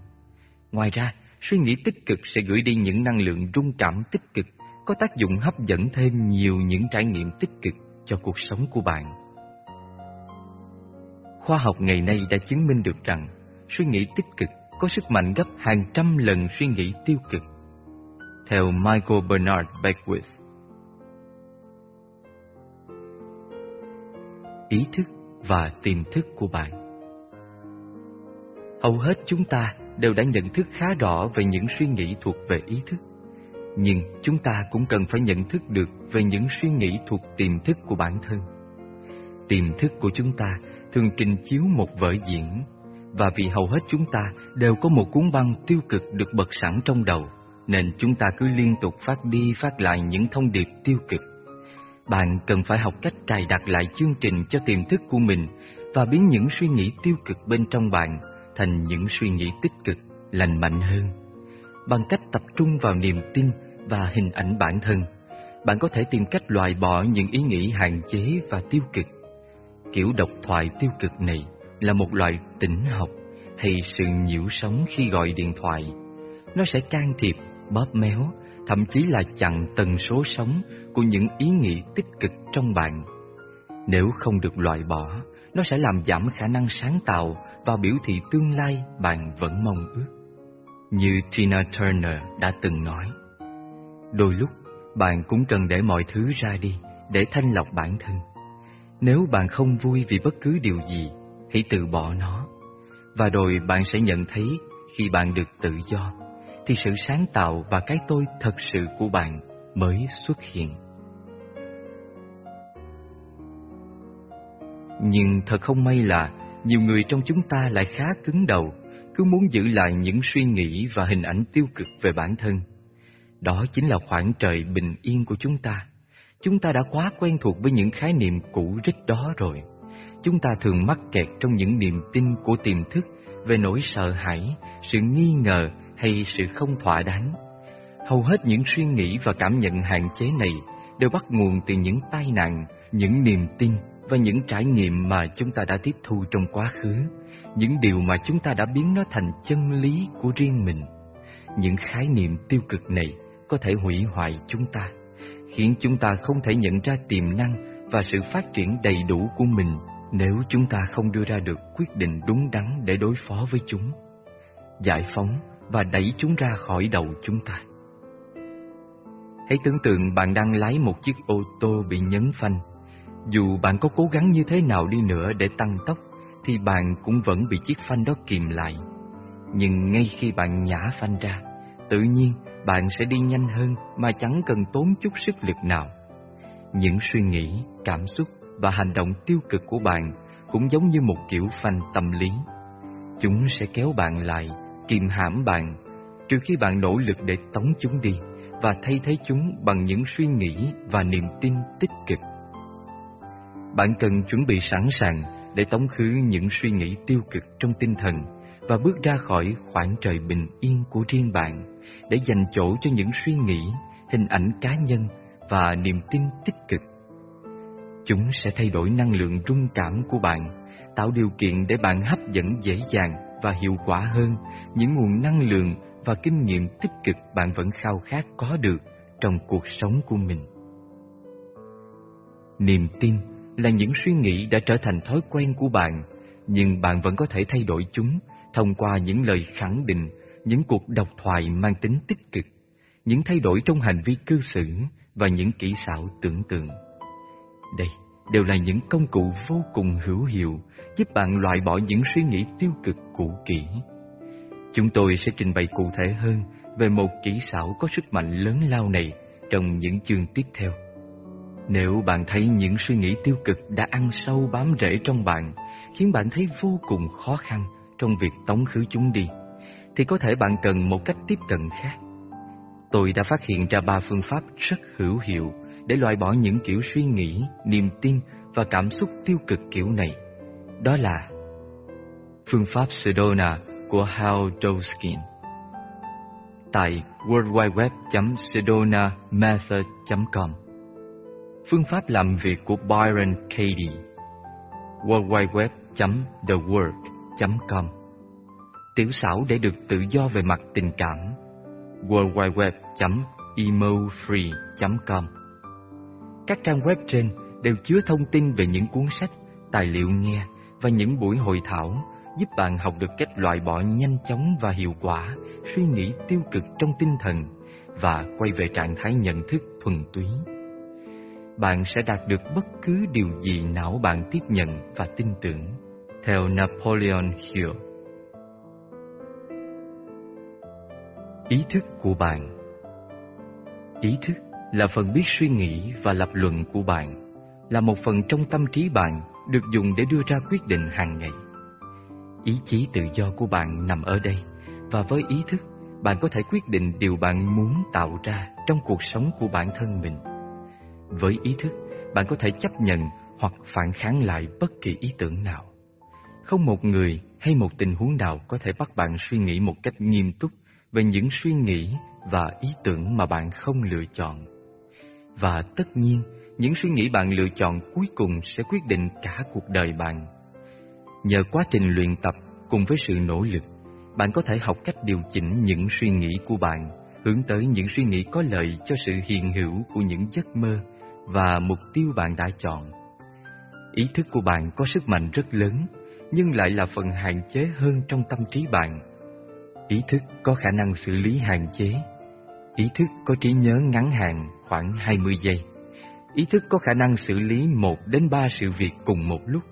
Ngoài ra, suy nghĩ tích cực sẽ gửi đi những năng lượng rung cảm tích cực, có tác dụng hấp dẫn thêm nhiều những trải nghiệm tích cực cho cuộc sống của bạn. Khoa học ngày nay đã chứng minh được rằng suy nghĩ tích cực có sức mạnh gấp hàng trăm lần suy nghĩ tiêu cực. Theo Michael Bernard Beckwith, ý thức và tiềm thức của bạn. Hầu hết chúng ta đều đã nhận thức khá rõ về những suy nghĩ thuộc về ý thức. Nhưng chúng ta cũng cần phải nhận thức được về những suy nghĩ thuộc tiềm thức của bản thân. Tiềm thức của chúng ta thường trình chiếu một vở diễn, và vì hầu hết chúng ta đều có một cuốn băng tiêu cực được bật sẵn trong đầu, nên chúng ta cứ liên tục phát đi phát lại những thông điệp tiêu cực. Bạn cần phải học cách cài đặt lại chương trình cho tiềm thức của mình và biến những suy nghĩ tiêu cực bên trong bạn thành những suy nghĩ tích cực, lành mạnh hơn. Bằng cách tập trung vào niềm tin và hình ảnh bản thân, bạn có thể tìm cách loại bỏ những ý nghĩ hạn chế và tiêu cực. Kiểu độc thoại tiêu cực này là một loại tỉnh học hay sự nhiễu sóng khi gọi điện thoại. Nó sẽ can thiệp, bóp méo, thậm chí là chặn tần số sóng của những ý nghĩ tích cực trong bạn. Nếu không được loại bỏ, nó sẽ làm giảm khả năng sáng tạo và biểu thị tương lai bạn vẫn mong ước. Như Tina Turner đã từng nói, đôi lúc bạn cũng cần để mọi thứ ra đi để thanh lọc bản thân. Nếu bạn không vui vì bất cứ điều gì, hãy từ bỏ nó. Và rồi bạn sẽ nhận thấy khi bạn được tự do, thì sự sáng tạo và cái tôi thật sự của bạn mới xuất hiện. Nhưng thật không may là nhiều người trong chúng ta lại khá cứng đầu, cứ muốn giữ lại những suy nghĩ và hình ảnh tiêu cực về bản thân. Đó chính là khoảng trời bình yên của chúng ta. Chúng ta đã quá quen thuộc với những khái niệm cũ rích đó rồi. Chúng ta thường mắc kẹt trong những niềm tin của tiềm thức về nỗi sợ hãi, sự nghi ngờ hay sự không thỏa đáng. Hầu hết những suy nghĩ và cảm nhận hạn chế này đều bắt nguồn từ những tai nạn, những niềm tin và những trải nghiệm mà chúng ta đã tiếp thu trong quá khứ, những điều mà chúng ta đã biến nó thành chân lý của riêng mình. Những khái niệm tiêu cực này có thể hủy hoại chúng ta, khiến chúng ta không thể nhận ra tiềm năng và sự phát triển đầy đủ của mình nếu chúng ta không đưa ra được quyết định đúng đắn để đối phó với chúng. Giải phóng và đẩy chúng ra khỏi đầu chúng ta. Hãy tưởng tượng bạn đang lái một chiếc ô tô bị nhấn phanh dù bạn có cố gắng như thế nào đi nữa để tăng tốc, thì bạn cũng vẫn bị chiếc phanh đó kìm lại. Nhưng ngay khi bạn nhả phanh ra, tự nhiên bạn sẽ đi nhanh hơn mà chẳng cần tốn chút sức lực nào. Những suy nghĩ, cảm xúc và hành động tiêu cực của bạn cũng giống như một kiểu phanh tâm lý. Chúng sẽ kéo bạn lại, kìm hãm bạn, trừ khi bạn nỗ lực để tống chúng đi và thay thế chúng bằng những suy nghĩ và niềm tin tích cực. Bạn cần chuẩn bị sẵn sàng để tống khứ những suy nghĩ tiêu cực trong tinh thần và bước ra khỏi khoảng trời bình yên của riêng bạn để dành chỗ cho những suy nghĩ, hình ảnh cá nhân và niềm tin tích cực. Chúng sẽ thay đổi năng lượng trung cảm của bạn, tạo điều kiện để bạn hấp dẫn dễ dàng và hiệu quả hơn những nguồn năng lượng và kinh nghiệm tích cực bạn vẫn khao khát có được trong cuộc sống của mình. Niềm tin là những suy nghĩ đã trở thành thói quen của bạn, nhưng bạn vẫn có thể thay đổi chúng thông qua những lời khẳng định, những cuộc độc thoại mang tính tích cực, những thay đổi trong hành vi cư xử và những kỹ xảo tưởng tượng. Đây đều là những công cụ vô cùng hữu hiệu giúp bạn loại bỏ những suy nghĩ tiêu cực cũ kỹ. Chúng tôi sẽ trình bày cụ thể hơn về một kỹ xảo có sức mạnh lớn lao này trong những chương tiếp theo. Nếu bạn thấy những suy nghĩ tiêu cực đã ăn sâu bám rễ trong bạn, khiến bạn thấy vô cùng khó khăn trong việc tống khứ chúng đi, thì có thể bạn cần một cách tiếp cận khác. Tôi đã phát hiện ra ba phương pháp rất hữu hiệu để loại bỏ những kiểu suy nghĩ, niềm tin và cảm xúc tiêu cực kiểu này. Đó là phương pháp Sedona của Hal Doskin tại worldwideweb.sedonamethod.com Phương pháp làm việc của Byron Katie. worldwideweb.thework.com Tiểu xảo để được tự do về mặt tình cảm. worldwideweb.emofree.com các trang web trên đều chứa thông tin về những cuốn sách, tài liệu nghe và những buổi hội thảo giúp bạn học được cách loại bỏ nhanh chóng và hiệu quả suy nghĩ tiêu cực trong tinh thần và quay về trạng thái nhận thức thuần túy. Bạn sẽ đạt được bất cứ điều gì não bạn tiếp nhận và tin tưởng, theo Napoleon Hill. Ý thức của bạn. Ý thức là phần biết suy nghĩ và lập luận của bạn, là một phần trong tâm trí bạn được dùng để đưa ra quyết định hàng ngày. Ý chí tự do của bạn nằm ở đây, và với ý thức, bạn có thể quyết định điều bạn muốn tạo ra trong cuộc sống của bản thân mình. Với ý thức, bạn có thể chấp nhận hoặc phản kháng lại bất kỳ ý tưởng nào. Không một người hay một tình huống nào có thể bắt bạn suy nghĩ một cách nghiêm túc về những suy nghĩ và ý tưởng mà bạn không lựa chọn. Và tất nhiên, những suy nghĩ bạn lựa chọn cuối cùng sẽ quyết định cả cuộc đời bạn. Nhờ quá trình luyện tập cùng với sự nỗ lực, bạn có thể học cách điều chỉnh những suy nghĩ của bạn hướng tới những suy nghĩ có lợi cho sự hiện hữu của những giấc mơ và mục tiêu bạn đã chọn. Ý thức của bạn có sức mạnh rất lớn, nhưng lại là phần hạn chế hơn trong tâm trí bạn. Ý thức có khả năng xử lý hạn chế. Ý thức có trí nhớ ngắn hạn khoảng 20 giây. Ý thức có khả năng xử lý một đến ba sự việc cùng một lúc.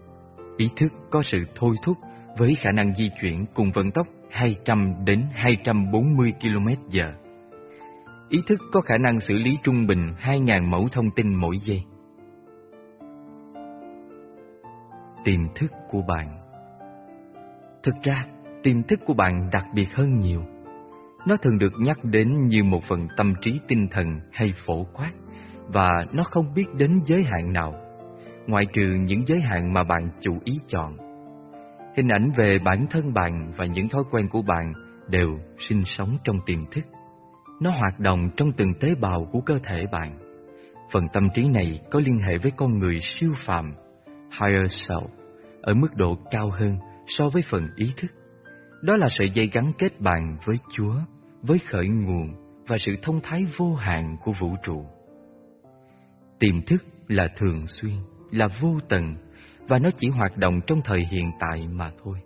Ý thức có sự thôi thúc với khả năng di chuyển cùng vận tốc 200 đến 240 km/h. Ý thức có khả năng xử lý trung bình 2.000 mẫu thông tin mỗi giây. Tiềm thức của bạn Thực ra, tiềm thức của bạn đặc biệt hơn nhiều. Nó thường được nhắc đến như một phần tâm trí tinh thần hay phổ quát, và nó không biết đến giới hạn nào, ngoại trừ những giới hạn mà bạn chủ ý chọn. Hình ảnh về bản thân bạn và những thói quen của bạn đều sinh sống trong tiềm thức. Nó hoạt động trong từng tế bào của cơ thể bạn. Phần tâm trí này có liên hệ với con người siêu phàm, higher self, ở mức độ cao hơn so với phần ý thức. Đó là sợi dây gắn kết bạn với Chúa, với khởi nguồn và sự thông thái vô hạn của vũ trụ. Tiềm thức là thường xuyên, là vô tận và nó chỉ hoạt động trong thời hiện tại mà thôi.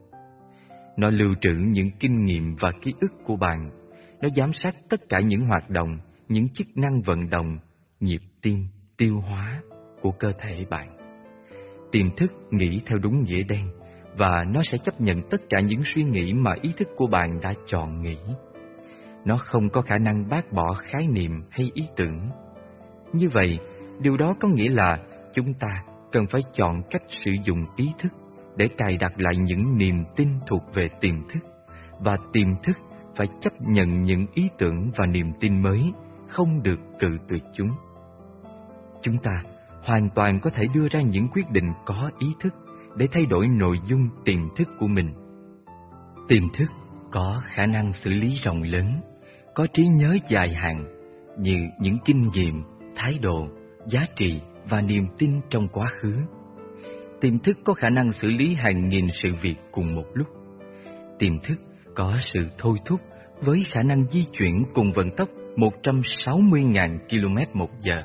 Nó lưu trữ những kinh nghiệm và ký ức của bạn nó giám sát tất cả những hoạt động, những chức năng vận động, nhịp tim, tiêu hóa của cơ thể bạn. Tiềm thức nghĩ theo đúng nghĩa đen và nó sẽ chấp nhận tất cả những suy nghĩ mà ý thức của bạn đã chọn nghĩ. Nó không có khả năng bác bỏ khái niệm hay ý tưởng. Như vậy, điều đó có nghĩa là chúng ta cần phải chọn cách sử dụng ý thức để cài đặt lại những niềm tin thuộc về tiềm thức và tiềm thức phải chấp nhận những ý tưởng và niềm tin mới, không được cự tuyệt chúng. Chúng ta hoàn toàn có thể đưa ra những quyết định có ý thức để thay đổi nội dung tiềm thức của mình. Tiềm thức có khả năng xử lý rộng lớn, có trí nhớ dài hạn như những kinh nghiệm, thái độ, giá trị và niềm tin trong quá khứ. Tiềm thức có khả năng xử lý hàng nghìn sự việc cùng một lúc. Tiềm thức có sự thôi thúc với khả năng di chuyển cùng vận tốc 160.000 km một giờ.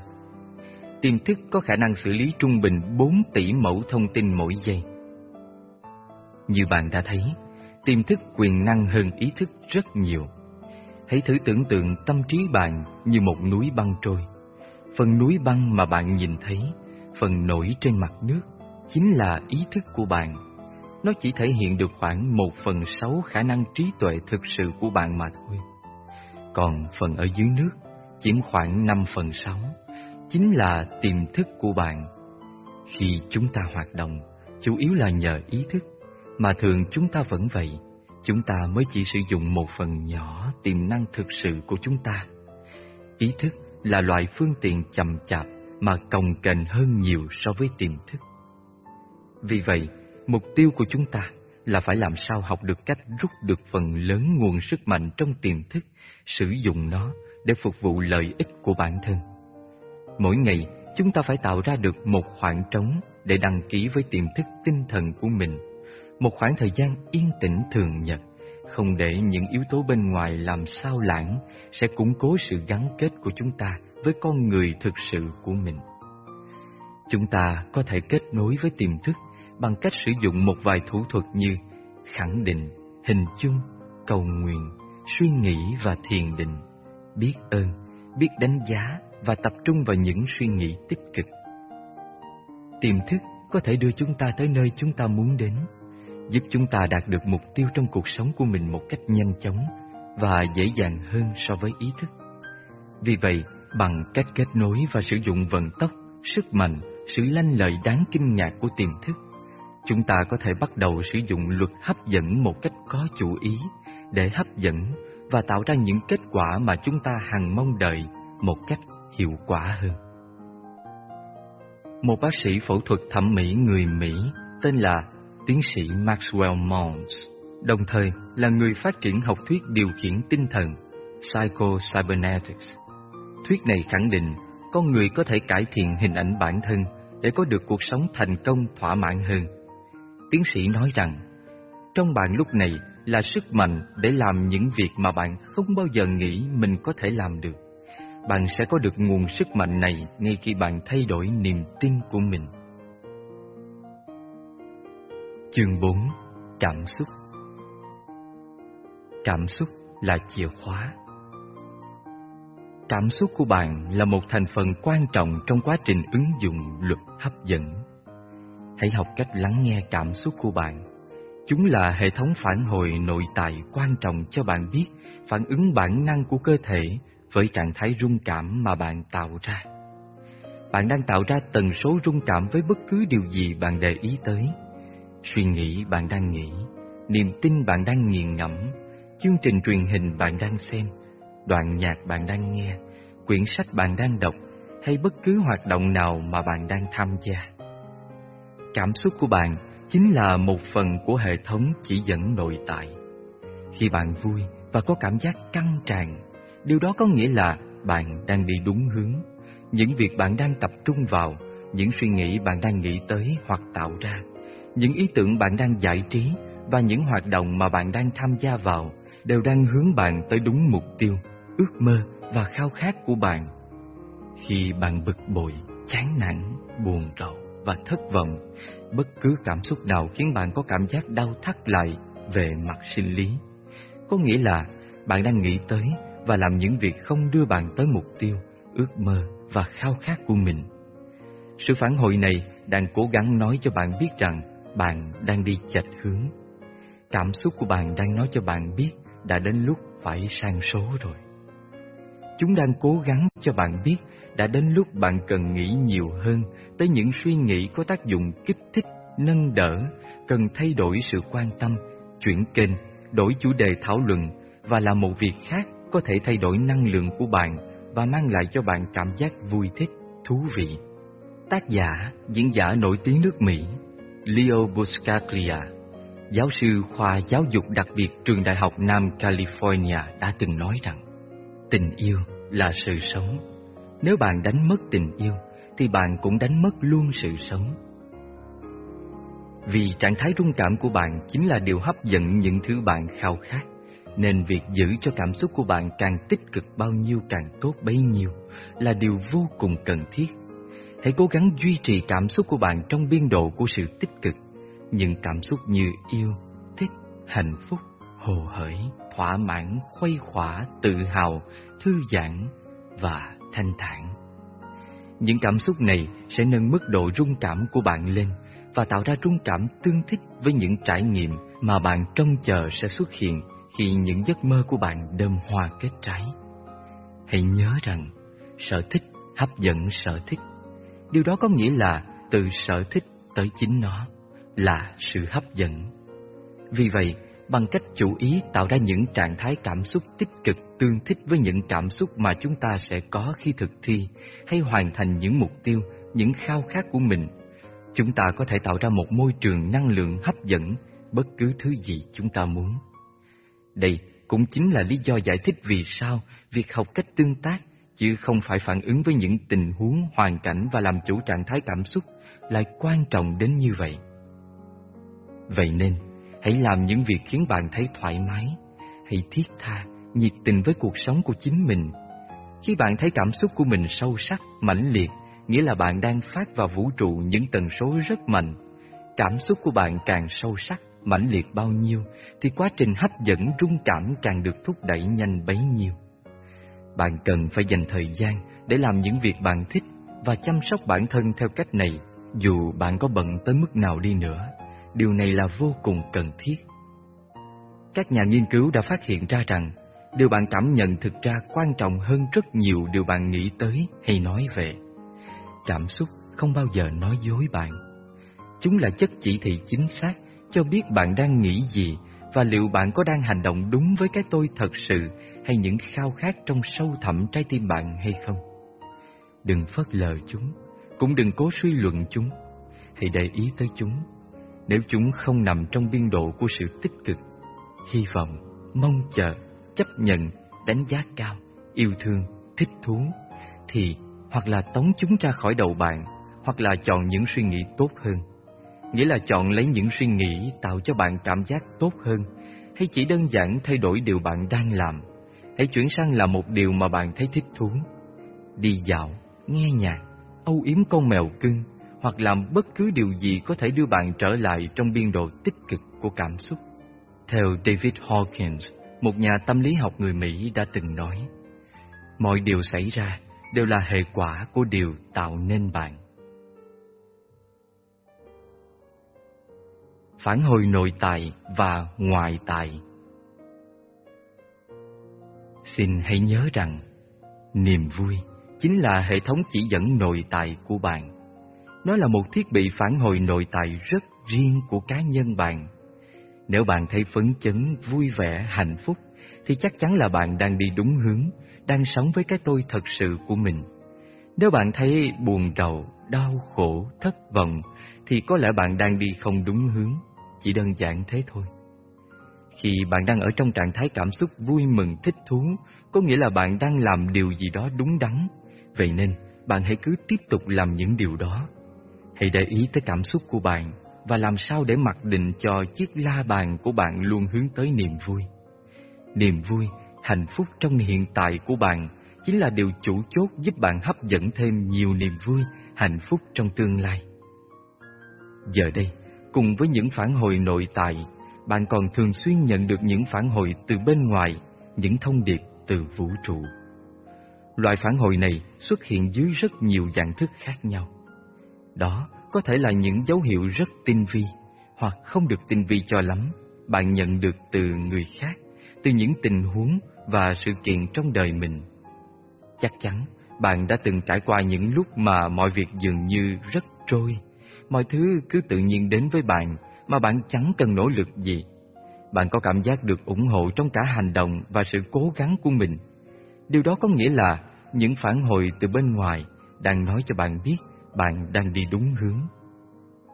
Tiềm thức có khả năng xử lý trung bình 4 tỷ mẫu thông tin mỗi giây. Như bạn đã thấy, tiềm thức quyền năng hơn ý thức rất nhiều. Hãy thử tưởng tượng tâm trí bạn như một núi băng trôi. Phần núi băng mà bạn nhìn thấy, phần nổi trên mặt nước, chính là ý thức của bạn. Nó chỉ thể hiện được khoảng một phần sáu khả năng trí tuệ thực sự của bạn mà thôi. Còn phần ở dưới nước, chiếm khoảng năm phần sáu, chính là tiềm thức của bạn. Khi chúng ta hoạt động, chủ yếu là nhờ ý thức, mà thường chúng ta vẫn vậy, chúng ta mới chỉ sử dụng một phần nhỏ tiềm năng thực sự của chúng ta. Ý thức là loại phương tiện chậm chạp mà cồng kềnh hơn nhiều so với tiềm thức. Vì vậy, mục tiêu của chúng ta là phải làm sao học được cách rút được phần lớn nguồn sức mạnh trong tiềm thức, sử dụng nó để phục vụ lợi ích của bản thân. Mỗi ngày, chúng ta phải tạo ra được một khoảng trống để đăng ký với tiềm thức tinh thần của mình, một khoảng thời gian yên tĩnh thường nhật, không để những yếu tố bên ngoài làm sao lãng sẽ củng cố sự gắn kết của chúng ta với con người thực sự của mình. Chúng ta có thể kết nối với tiềm thức bằng cách sử dụng một vài thủ thuật như khẳng định, hình dung, cầu nguyện, suy nghĩ và thiền định, biết ơn, biết đánh giá và tập trung vào những suy nghĩ tích cực. Tiềm thức có thể đưa chúng ta tới nơi chúng ta muốn đến, giúp chúng ta đạt được mục tiêu trong cuộc sống của mình một cách nhanh chóng và dễ dàng hơn so với ý thức. Vì vậy, bằng cách kết nối và sử dụng vận tốc, sức mạnh, sự lanh lợi đáng kinh ngạc của tiềm thức, chúng ta có thể bắt đầu sử dụng luật hấp dẫn một cách có chủ ý để hấp dẫn và tạo ra những kết quả mà chúng ta hằng mong đợi một cách hiệu quả hơn. Một bác sĩ phẫu thuật thẩm mỹ người Mỹ tên là tiến sĩ Maxwell Maltz, đồng thời là người phát triển học thuyết điều khiển tinh thần Psycho-Cybernetics. Thuyết này khẳng định con người có thể cải thiện hình ảnh bản thân để có được cuộc sống thành công thỏa mãn hơn. Tiến sĩ nói rằng, trong bạn lúc này là sức mạnh để làm những việc mà bạn không bao giờ nghĩ mình có thể làm được. Bạn sẽ có được nguồn sức mạnh này ngay khi bạn thay đổi niềm tin của mình. Chương 4 Cảm xúc Cảm xúc là chìa khóa Cảm xúc của bạn là một thành phần quan trọng trong quá trình ứng dụng luật hấp dẫn. Hãy học cách lắng nghe cảm xúc của bạn. Chúng là hệ thống phản hồi nội tại quan trọng cho bạn biết, phản ứng bản năng của cơ thể với trạng thái rung cảm mà bạn tạo ra. Bạn đang tạo ra tần số rung cảm với bất cứ điều gì bạn để ý tới. Suy nghĩ bạn đang nghĩ, niềm tin bạn đang nghiền ngẫm, chương trình truyền hình bạn đang xem, đoạn nhạc bạn đang nghe, quyển sách bạn đang đọc hay bất cứ hoạt động nào mà bạn đang tham gia. Cảm xúc của bạn chính là một phần của hệ thống chỉ dẫn nội tại. Khi bạn vui và có cảm giác căng tràn, điều đó có nghĩa là bạn đang đi đúng hướng. Những việc bạn đang tập trung vào, những suy nghĩ bạn đang nghĩ tới hoặc tạo ra, những ý tưởng bạn đang giải trí và những hoạt động mà bạn đang tham gia vào đều đang hướng bạn tới đúng mục tiêu, ước mơ và khao khát của bạn. Khi bạn bực bội, chán nản, buồn rầu và thất vọng, bất cứ cảm xúc nào khiến bạn có cảm giác đau thắt lại về mặt sinh lý. Có nghĩa là bạn đang nghĩ tới và làm những việc không đưa bạn tới mục tiêu, ước mơ và khao khát của mình. Sự phản hồi này đang cố gắng nói cho bạn biết rằng bạn đang đi chệch hướng. Cảm xúc của bạn đang nói cho bạn biết đã đến lúc phải sang số rồi. Chúng đang cố gắng cho bạn biết đã đến lúc bạn cần nghĩ nhiều hơn tới những suy nghĩ có tác dụng kích thích, nâng đỡ, cần thay đổi sự quan tâm, chuyển kênh, đổi chủ đề thảo luận và làm một việc khác có thể thay đổi năng lượng của bạn và mang lại cho bạn cảm giác vui thích, thú vị. Tác giả, diễn giả nổi tiếng nước Mỹ, Leo Buscaglia, giáo sư khoa giáo dục đặc biệt trường đại học Nam California đã từng nói rằng tình yêu là sự sống. Nếu bạn đánh mất tình yêu, thì bạn cũng đánh mất luôn sự sống. Vì trạng thái rung cảm của bạn chính là điều hấp dẫn những thứ bạn khao khát, nên việc giữ cho cảm xúc của bạn càng tích cực bao nhiêu càng tốt bấy nhiêu là điều vô cùng cần thiết. Hãy cố gắng duy trì cảm xúc của bạn trong biên độ của sự tích cực, những cảm xúc như yêu, thích, hạnh phúc, hồ hởi, thỏa mãn, khuây khỏa, tự hào, thư giãn và thanh thản. Những cảm xúc này sẽ nâng mức độ rung cảm của bạn lên và tạo ra rung cảm tương thích với những trải nghiệm mà bạn trông chờ sẽ xuất hiện khi những giấc mơ của bạn đơm hoa kết trái. Hãy nhớ rằng, sở thích hấp dẫn sở thích. Điều đó có nghĩa là từ sở thích tới chính nó là sự hấp dẫn. Vì vậy, bằng cách chủ ý tạo ra những trạng thái cảm xúc tích cực tương thích với những cảm xúc mà chúng ta sẽ có khi thực thi hay hoàn thành những mục tiêu, những khao khát của mình. Chúng ta có thể tạo ra một môi trường năng lượng hấp dẫn bất cứ thứ gì chúng ta muốn. Đây cũng chính là lý do giải thích vì sao việc học cách tương tác chứ không phải phản ứng với những tình huống, hoàn cảnh và làm chủ trạng thái cảm xúc lại quan trọng đến như vậy. Vậy nên, hãy làm những việc khiến bạn thấy thoải mái, hãy thiết tha, nhiệt tình với cuộc sống của chính mình. Khi bạn thấy cảm xúc của mình sâu sắc, mãnh liệt, nghĩa là bạn đang phát vào vũ trụ những tần số rất mạnh. Cảm xúc của bạn càng sâu sắc, mãnh liệt bao nhiêu, thì quá trình hấp dẫn rung cảm càng được thúc đẩy nhanh bấy nhiêu. Bạn cần phải dành thời gian để làm những việc bạn thích và chăm sóc bản thân theo cách này, dù bạn có bận tới mức nào đi nữa. Điều này là vô cùng cần thiết. Các nhà nghiên cứu đã phát hiện ra rằng điều bạn cảm nhận thực ra quan trọng hơn rất nhiều điều bạn nghĩ tới hay nói về. Cảm xúc không bao giờ nói dối bạn. Chúng là chất chỉ thị chính xác cho biết bạn đang nghĩ gì và liệu bạn có đang hành động đúng với cái tôi thật sự hay những khao khát trong sâu thẳm trái tim bạn hay không. Đừng phớt lờ chúng, cũng đừng cố suy luận chúng. Hãy để ý tới chúng. Nếu chúng không nằm trong biên độ của sự tích cực, hy vọng, mong chờ, chấp nhận, đánh giá cao, yêu thương, thích thú, thì hoặc là tống chúng ra khỏi đầu bạn, hoặc là chọn những suy nghĩ tốt hơn. Nghĩa là chọn lấy những suy nghĩ tạo cho bạn cảm giác tốt hơn, hay chỉ đơn giản thay đổi điều bạn đang làm hãy chuyển sang làm một điều mà bạn thấy thích thú. Đi dạo, nghe nhạc, âu yếm con mèo cưng hoặc làm bất cứ điều gì có thể đưa bạn trở lại trong biên độ tích cực của cảm xúc. Theo David Hawkins, một nhà tâm lý học người Mỹ đã từng nói, mọi điều xảy ra đều là hệ quả của điều tạo nên bạn. Phản hồi nội tại và ngoại tại Xin hãy nhớ rằng, niềm vui chính là hệ thống chỉ dẫn nội tại của bạn. Nó là một thiết bị phản hồi nội tại rất riêng của cá nhân bạn. Nếu bạn thấy phấn chấn, vui vẻ, hạnh phúc, thì chắc chắn là bạn đang đi đúng hướng, đang sống với cái tôi thật sự của mình. Nếu bạn thấy buồn rầu, đau khổ, thất vọng, thì có lẽ bạn đang đi không đúng hướng, chỉ đơn giản thế thôi. Khi bạn đang ở trong trạng thái cảm xúc vui mừng thích thú, có nghĩa là bạn đang làm điều gì đó đúng đắn. Vậy nên, bạn hãy cứ tiếp tục làm những điều đó. Hãy để ý tới cảm xúc của bạn và làm sao để mặc định cho chiếc la bàn của bạn luôn hướng tới niềm vui. Niềm vui, hạnh phúc trong hiện tại của bạn chính là điều chủ chốt giúp bạn hấp dẫn thêm nhiều niềm vui, hạnh phúc trong tương lai. Giờ đây, cùng với những phản hồi nội tại bạn còn thường xuyên nhận được những phản hồi từ bên ngoài, những thông điệp từ vũ trụ. Loại phản hồi này xuất hiện dưới rất nhiều dạng thức khác nhau. Đó có thể là những dấu hiệu rất tinh vi, hoặc không được tinh vi cho lắm, bạn nhận được từ người khác, từ những tình huống và sự kiện trong đời mình. Chắc chắn bạn đã từng trải qua những lúc mà mọi việc dường như rất trôi, mọi thứ cứ tự nhiên đến với bạn mà bạn chẳng cần nỗ lực gì. Bạn có cảm giác được ủng hộ trong cả hành động và sự cố gắng của mình. Điều đó có nghĩa là những phản hồi từ bên ngoài đang nói cho bạn biết bạn đang đi đúng hướng.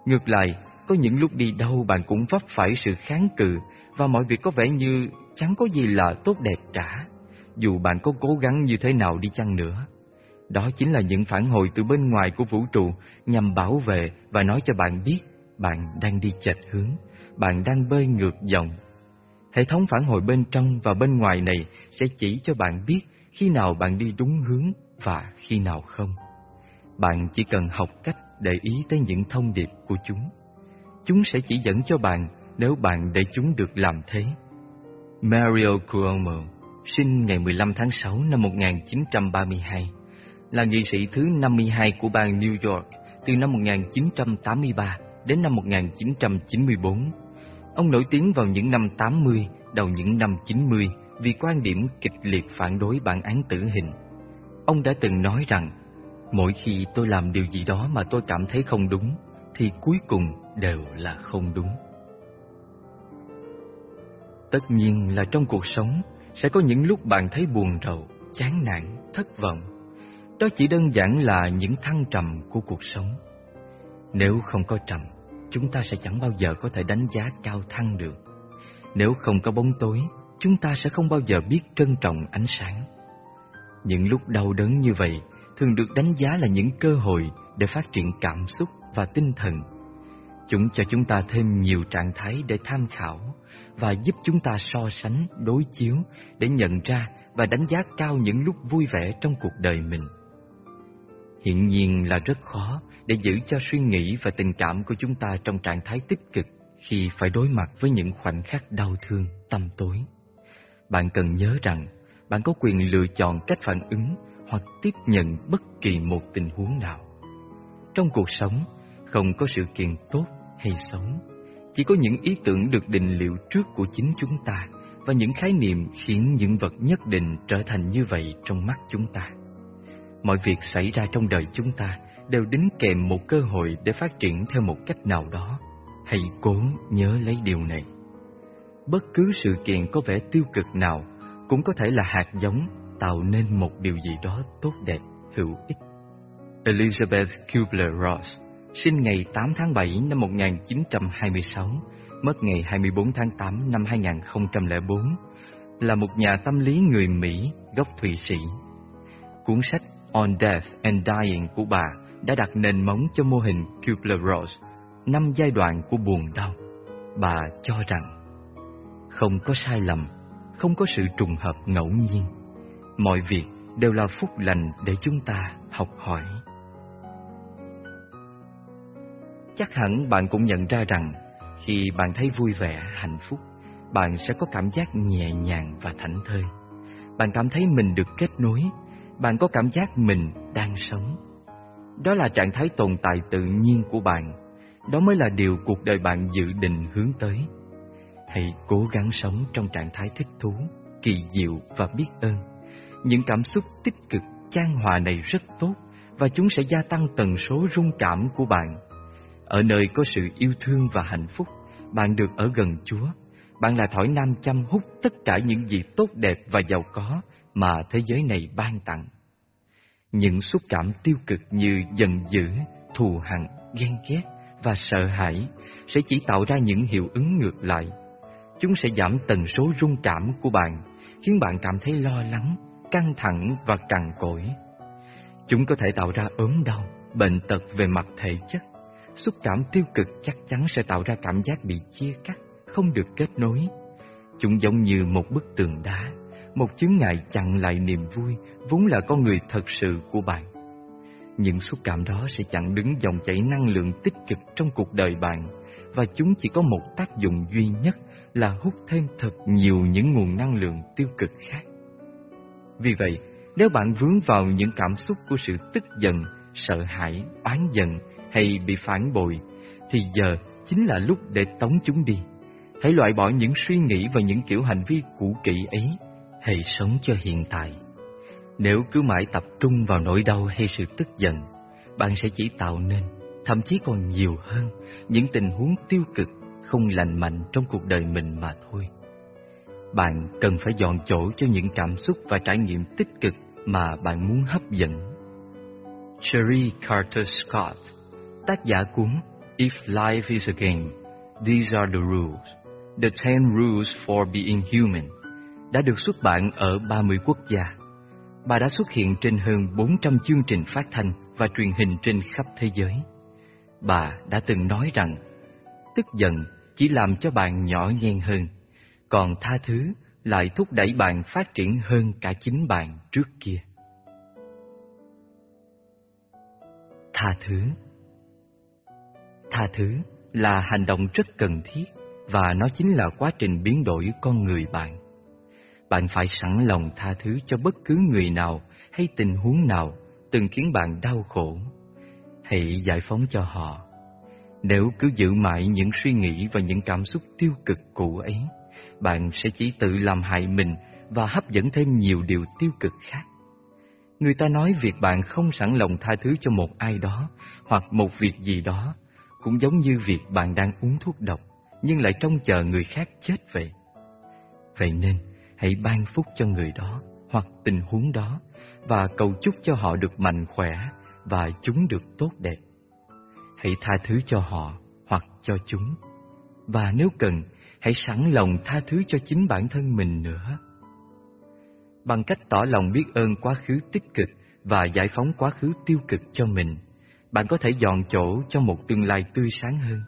Ngược lại, có những lúc đi đâu bạn cũng vấp phải sự kháng cự và mọi việc có vẻ như chẳng có gì là tốt đẹp cả, dù bạn có cố gắng như thế nào đi chăng nữa. Đó chính là những phản hồi từ bên ngoài của vũ trụ nhằm bảo vệ và nói cho bạn biết bạn đang đi chệch hướng, bạn đang bơi ngược dòng. Hệ thống phản hồi bên trong và bên ngoài này sẽ chỉ cho bạn biết khi nào bạn đi đúng hướng và khi nào không. Bạn chỉ cần học cách để ý tới những thông điệp của chúng. Chúng sẽ chỉ dẫn cho bạn nếu bạn để chúng được làm thế. Mario Cuomo, sinh ngày 15 tháng 6 năm 1932, là nghị sĩ thứ 52 của bang New York từ năm 1983 đến năm 1994. Ông nổi tiếng vào những năm 80, đầu những năm 90 vì quan điểm kịch liệt phản đối bản án tử hình. Ông đã từng nói rằng, mỗi khi tôi làm điều gì đó mà tôi cảm thấy không đúng, thì cuối cùng đều là không đúng. Tất nhiên là trong cuộc sống sẽ có những lúc bạn thấy buồn rầu, chán nản, thất vọng. Đó chỉ đơn giản là những thăng trầm của cuộc sống. Nếu không có trầm, chúng ta sẽ chẳng bao giờ có thể đánh giá cao thăng được. Nếu không có bóng tối, chúng ta sẽ không bao giờ biết trân trọng ánh sáng. Những lúc đau đớn như vậy thường được đánh giá là những cơ hội để phát triển cảm xúc và tinh thần. Chúng cho chúng ta thêm nhiều trạng thái để tham khảo và giúp chúng ta so sánh, đối chiếu để nhận ra và đánh giá cao những lúc vui vẻ trong cuộc đời mình. Hiện nhiên là rất khó để giữ cho suy nghĩ và tình cảm của chúng ta trong trạng thái tích cực khi phải đối mặt với những khoảnh khắc đau thương, tâm tối. Bạn cần nhớ rằng bạn có quyền lựa chọn cách phản ứng hoặc tiếp nhận bất kỳ một tình huống nào. Trong cuộc sống, không có sự kiện tốt hay xấu, chỉ có những ý tưởng được định liệu trước của chính chúng ta và những khái niệm khiến những vật nhất định trở thành như vậy trong mắt chúng ta. Mọi việc xảy ra trong đời chúng ta đều đính kèm một cơ hội để phát triển theo một cách nào đó. Hãy cố nhớ lấy điều này. Bất cứ sự kiện có vẻ tiêu cực nào cũng có thể là hạt giống tạo nên một điều gì đó tốt đẹp, hữu ích. Elizabeth Kubler-Ross sinh ngày 8 tháng 7 năm 1926, mất ngày 24 tháng 8 năm 2004, là một nhà tâm lý người Mỹ gốc Thụy Sĩ. Cuốn sách On Death and Dying của bà đã đặt nền móng cho mô hình Kubler-Ross, năm giai đoạn của buồn đau. Bà cho rằng không có sai lầm, không có sự trùng hợp ngẫu nhiên. Mọi việc đều là phúc lành để chúng ta học hỏi. Chắc hẳn bạn cũng nhận ra rằng khi bạn thấy vui vẻ, hạnh phúc, bạn sẽ có cảm giác nhẹ nhàng và thảnh thơi. Bạn cảm thấy mình được kết nối, bạn có cảm giác mình đang sống. Đó là trạng thái tồn tại tự nhiên của bạn. Đó mới là điều cuộc đời bạn dự định hướng tới. Hãy cố gắng sống trong trạng thái thích thú, kỳ diệu và biết ơn. Những cảm xúc tích cực, chan hòa này rất tốt và chúng sẽ gia tăng tần số rung cảm của bạn. Ở nơi có sự yêu thương và hạnh phúc, bạn được ở gần Chúa. Bạn là thỏi nam châm hút tất cả những gì tốt đẹp và giàu có mà thế giới này ban tặng. Những xúc cảm tiêu cực như giận dữ, thù hằn, ghen ghét và sợ hãi sẽ chỉ tạo ra những hiệu ứng ngược lại Chúng sẽ giảm tần số rung cảm của bạn, khiến bạn cảm thấy lo lắng, căng thẳng và cằn cỗi. Chúng có thể tạo ra ốm đau, bệnh tật về mặt thể chất. Xúc cảm tiêu cực chắc chắn sẽ tạo ra cảm giác bị chia cắt, không được kết nối. Chúng giống như một bức tường đá, một chứng ngại chặn lại niềm vui vốn là con người thật sự của bạn. Những xúc cảm đó sẽ chặn đứng dòng chảy năng lượng tích cực trong cuộc đời bạn và chúng chỉ có một tác dụng duy nhất là hút thêm thật nhiều những nguồn năng lượng tiêu cực khác. Vì vậy, nếu bạn vướng vào những cảm xúc của sự tức giận, sợ hãi, oán giận hay bị phản bội, thì giờ chính là lúc để tống chúng đi. Hãy loại bỏ những suy nghĩ và những kiểu hành vi cũ kỹ ấy, hãy sống cho hiện tại. Nếu cứ mãi tập trung vào nỗi đau hay sự tức giận, bạn sẽ chỉ tạo nên, thậm chí còn nhiều hơn, những tình huống tiêu cực, không lành mạnh trong cuộc đời mình mà thôi. Bạn cần phải dọn chỗ cho những cảm xúc và trải nghiệm tích cực mà bạn muốn hấp dẫn. Sherry Carter Scott, tác giả cuốn If Life is a Game, These are the Rules, The Ten Rules for Being Human, đã được xuất bản ở 30 quốc gia. Bà đã xuất hiện trên hơn 400 chương trình phát thanh và truyền hình trên khắp thế giới. Bà đã từng nói rằng, tức giận chỉ làm cho bạn nhỏ nhen hơn, còn tha thứ lại thúc đẩy bạn phát triển hơn cả chính bạn trước kia. Tha thứ Tha thứ là hành động rất cần thiết và nó chính là quá trình biến đổi con người bạn. Bạn phải sẵn lòng tha thứ cho bất cứ người nào hay tình huống nào từng khiến bạn đau khổ. Hãy giải phóng cho họ. Nếu cứ giữ mãi những suy nghĩ và những cảm xúc tiêu cực cũ ấy, bạn sẽ chỉ tự làm hại mình và hấp dẫn thêm nhiều điều tiêu cực khác. Người ta nói việc bạn không sẵn lòng tha thứ cho một ai đó hoặc một việc gì đó cũng giống như việc bạn đang uống thuốc độc nhưng lại trông chờ người khác chết vậy. Vậy nên, hãy ban phúc cho người đó hoặc tình huống đó và cầu chúc cho họ được mạnh khỏe và chúng được tốt đẹp. Hãy tha thứ cho họ hoặc cho chúng. Và nếu cần, hãy sẵn lòng tha thứ cho chính bản thân mình nữa. Bằng cách tỏ lòng biết ơn quá khứ tích cực và giải phóng quá khứ tiêu cực cho mình, bạn có thể dọn chỗ cho một tương lai tươi sáng hơn.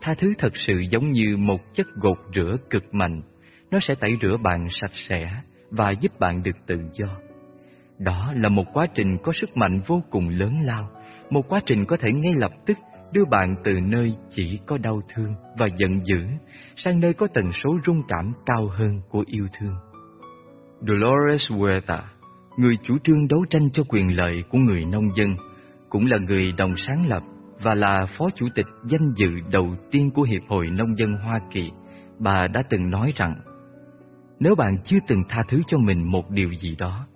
Tha thứ thật sự giống như một chất gột rửa cực mạnh, nó sẽ tẩy rửa bạn sạch sẽ và giúp bạn được tự do. Đó là một quá trình có sức mạnh vô cùng lớn lao, một quá trình có thể ngay lập tức đưa bạn từ nơi chỉ có đau thương và giận dữ sang nơi có tần số rung cảm cao hơn của yêu thương. Dolores Huerta, người chủ trương đấu tranh cho quyền lợi của người nông dân, cũng là người đồng sáng lập và là phó chủ tịch danh dự đầu tiên của Hiệp hội Nông dân Hoa Kỳ, bà đã từng nói rằng nếu bạn chưa từng tha thứ cho mình một điều gì đó,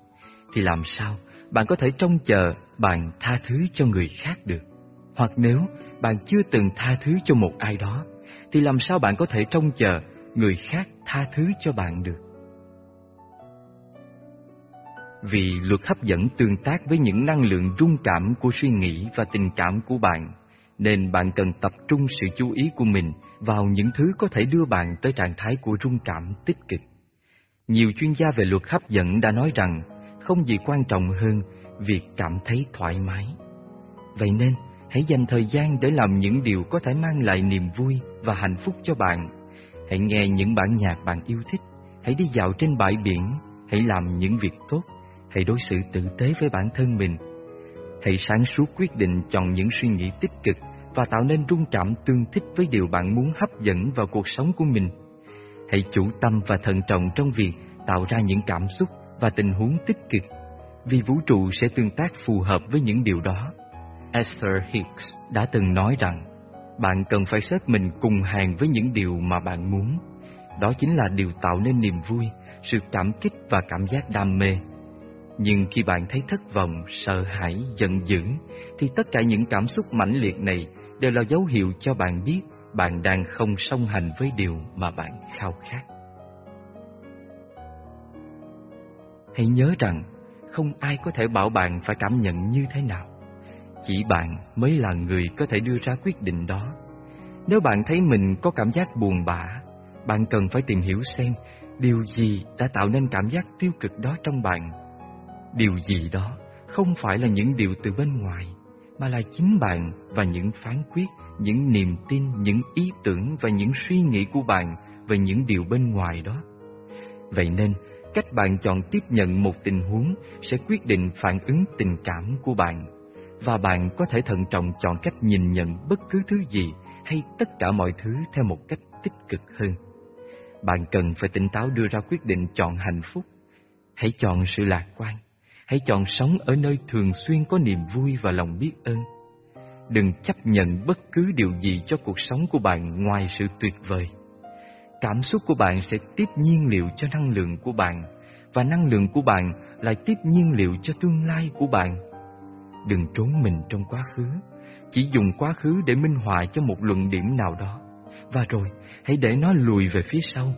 thì làm sao bạn có thể trông chờ bạn tha thứ cho người khác được? Hoặc nếu bạn chưa từng tha thứ cho một ai đó, thì làm sao bạn có thể trông chờ người khác tha thứ cho bạn được? Vì luật hấp dẫn tương tác với những năng lượng rung cảm của suy nghĩ và tình cảm của bạn, nên bạn cần tập trung sự chú ý của mình vào những thứ có thể đưa bạn tới trạng thái của rung cảm tích cực. Nhiều chuyên gia về luật hấp dẫn đã nói rằng không gì quan trọng hơn việc cảm thấy thoải mái. Vậy nên, hãy dành thời gian để làm những điều có thể mang lại niềm vui và hạnh phúc cho bạn. Hãy nghe những bản nhạc bạn yêu thích, hãy đi dạo trên bãi biển, hãy làm những việc tốt, hãy đối xử tử tế với bản thân mình. Hãy sáng suốt quyết định chọn những suy nghĩ tích cực và tạo nên rung cảm tương thích với điều bạn muốn hấp dẫn vào cuộc sống của mình. Hãy chủ tâm và thận trọng trong việc tạo ra những cảm xúc và tình huống tích cực, vì vũ trụ sẽ tương tác phù hợp với những điều đó. Esther Hicks đã từng nói rằng, bạn cần phải xếp mình cùng hàng với những điều mà bạn muốn. Đó chính là điều tạo nên niềm vui, sự cảm kích và cảm giác đam mê. Nhưng khi bạn thấy thất vọng, sợ hãi, giận dữ, thì tất cả những cảm xúc mãnh liệt này đều là dấu hiệu cho bạn biết bạn đang không song hành với điều mà bạn khao khát. Hãy nhớ rằng, không ai có thể bảo bạn phải cảm nhận như thế nào. Chỉ bạn mới là người có thể đưa ra quyết định đó. Nếu bạn thấy mình có cảm giác buồn bã, bạn cần phải tìm hiểu xem điều gì đã tạo nên cảm giác tiêu cực đó trong bạn. Điều gì đó không phải là những điều từ bên ngoài, mà là chính bạn và những phán quyết, những niềm tin, những ý tưởng và những suy nghĩ của bạn về những điều bên ngoài đó. Vậy nên, cách bạn chọn tiếp nhận một tình huống sẽ quyết định phản ứng tình cảm của bạn và bạn có thể thận trọng chọn cách nhìn nhận bất cứ thứ gì hay tất cả mọi thứ theo một cách tích cực hơn. Bạn cần phải tỉnh táo đưa ra quyết định chọn hạnh phúc. Hãy chọn sự lạc quan. Hãy chọn sống ở nơi thường xuyên có niềm vui và lòng biết ơn đừng chấp nhận bất cứ điều gì cho cuộc sống của bạn ngoài sự tuyệt vời. Cảm xúc của bạn sẽ tiếp nhiên liệu cho năng lượng của bạn, và năng lượng của bạn lại tiếp nhiên liệu cho tương lai của bạn. Đừng trốn mình trong quá khứ, chỉ dùng quá khứ để minh họa cho một luận điểm nào đó, và rồi hãy để nó lùi về phía sau.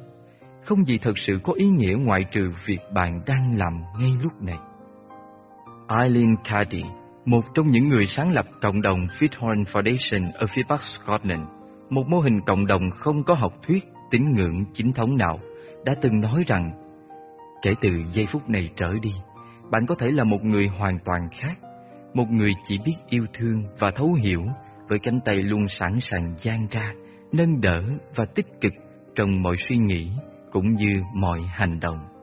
Không gì thật sự có ý nghĩa ngoại trừ việc bạn đang làm ngay lúc này. Eileen Cady, một trong những người sáng lập cộng đồng Fithorn Foundation ở phía Bắc Scotland, một mô hình cộng đồng không có học thuyết, tín ngưỡng chính thống nào, đã từng nói rằng kể từ giây phút này trở đi, bạn có thể là một người hoàn toàn khác, một người chỉ biết yêu thương và thấu hiểu với cánh tay luôn sẵn sàng dang ra, nâng đỡ và tích cực trong mọi suy nghĩ cũng như mọi hành động.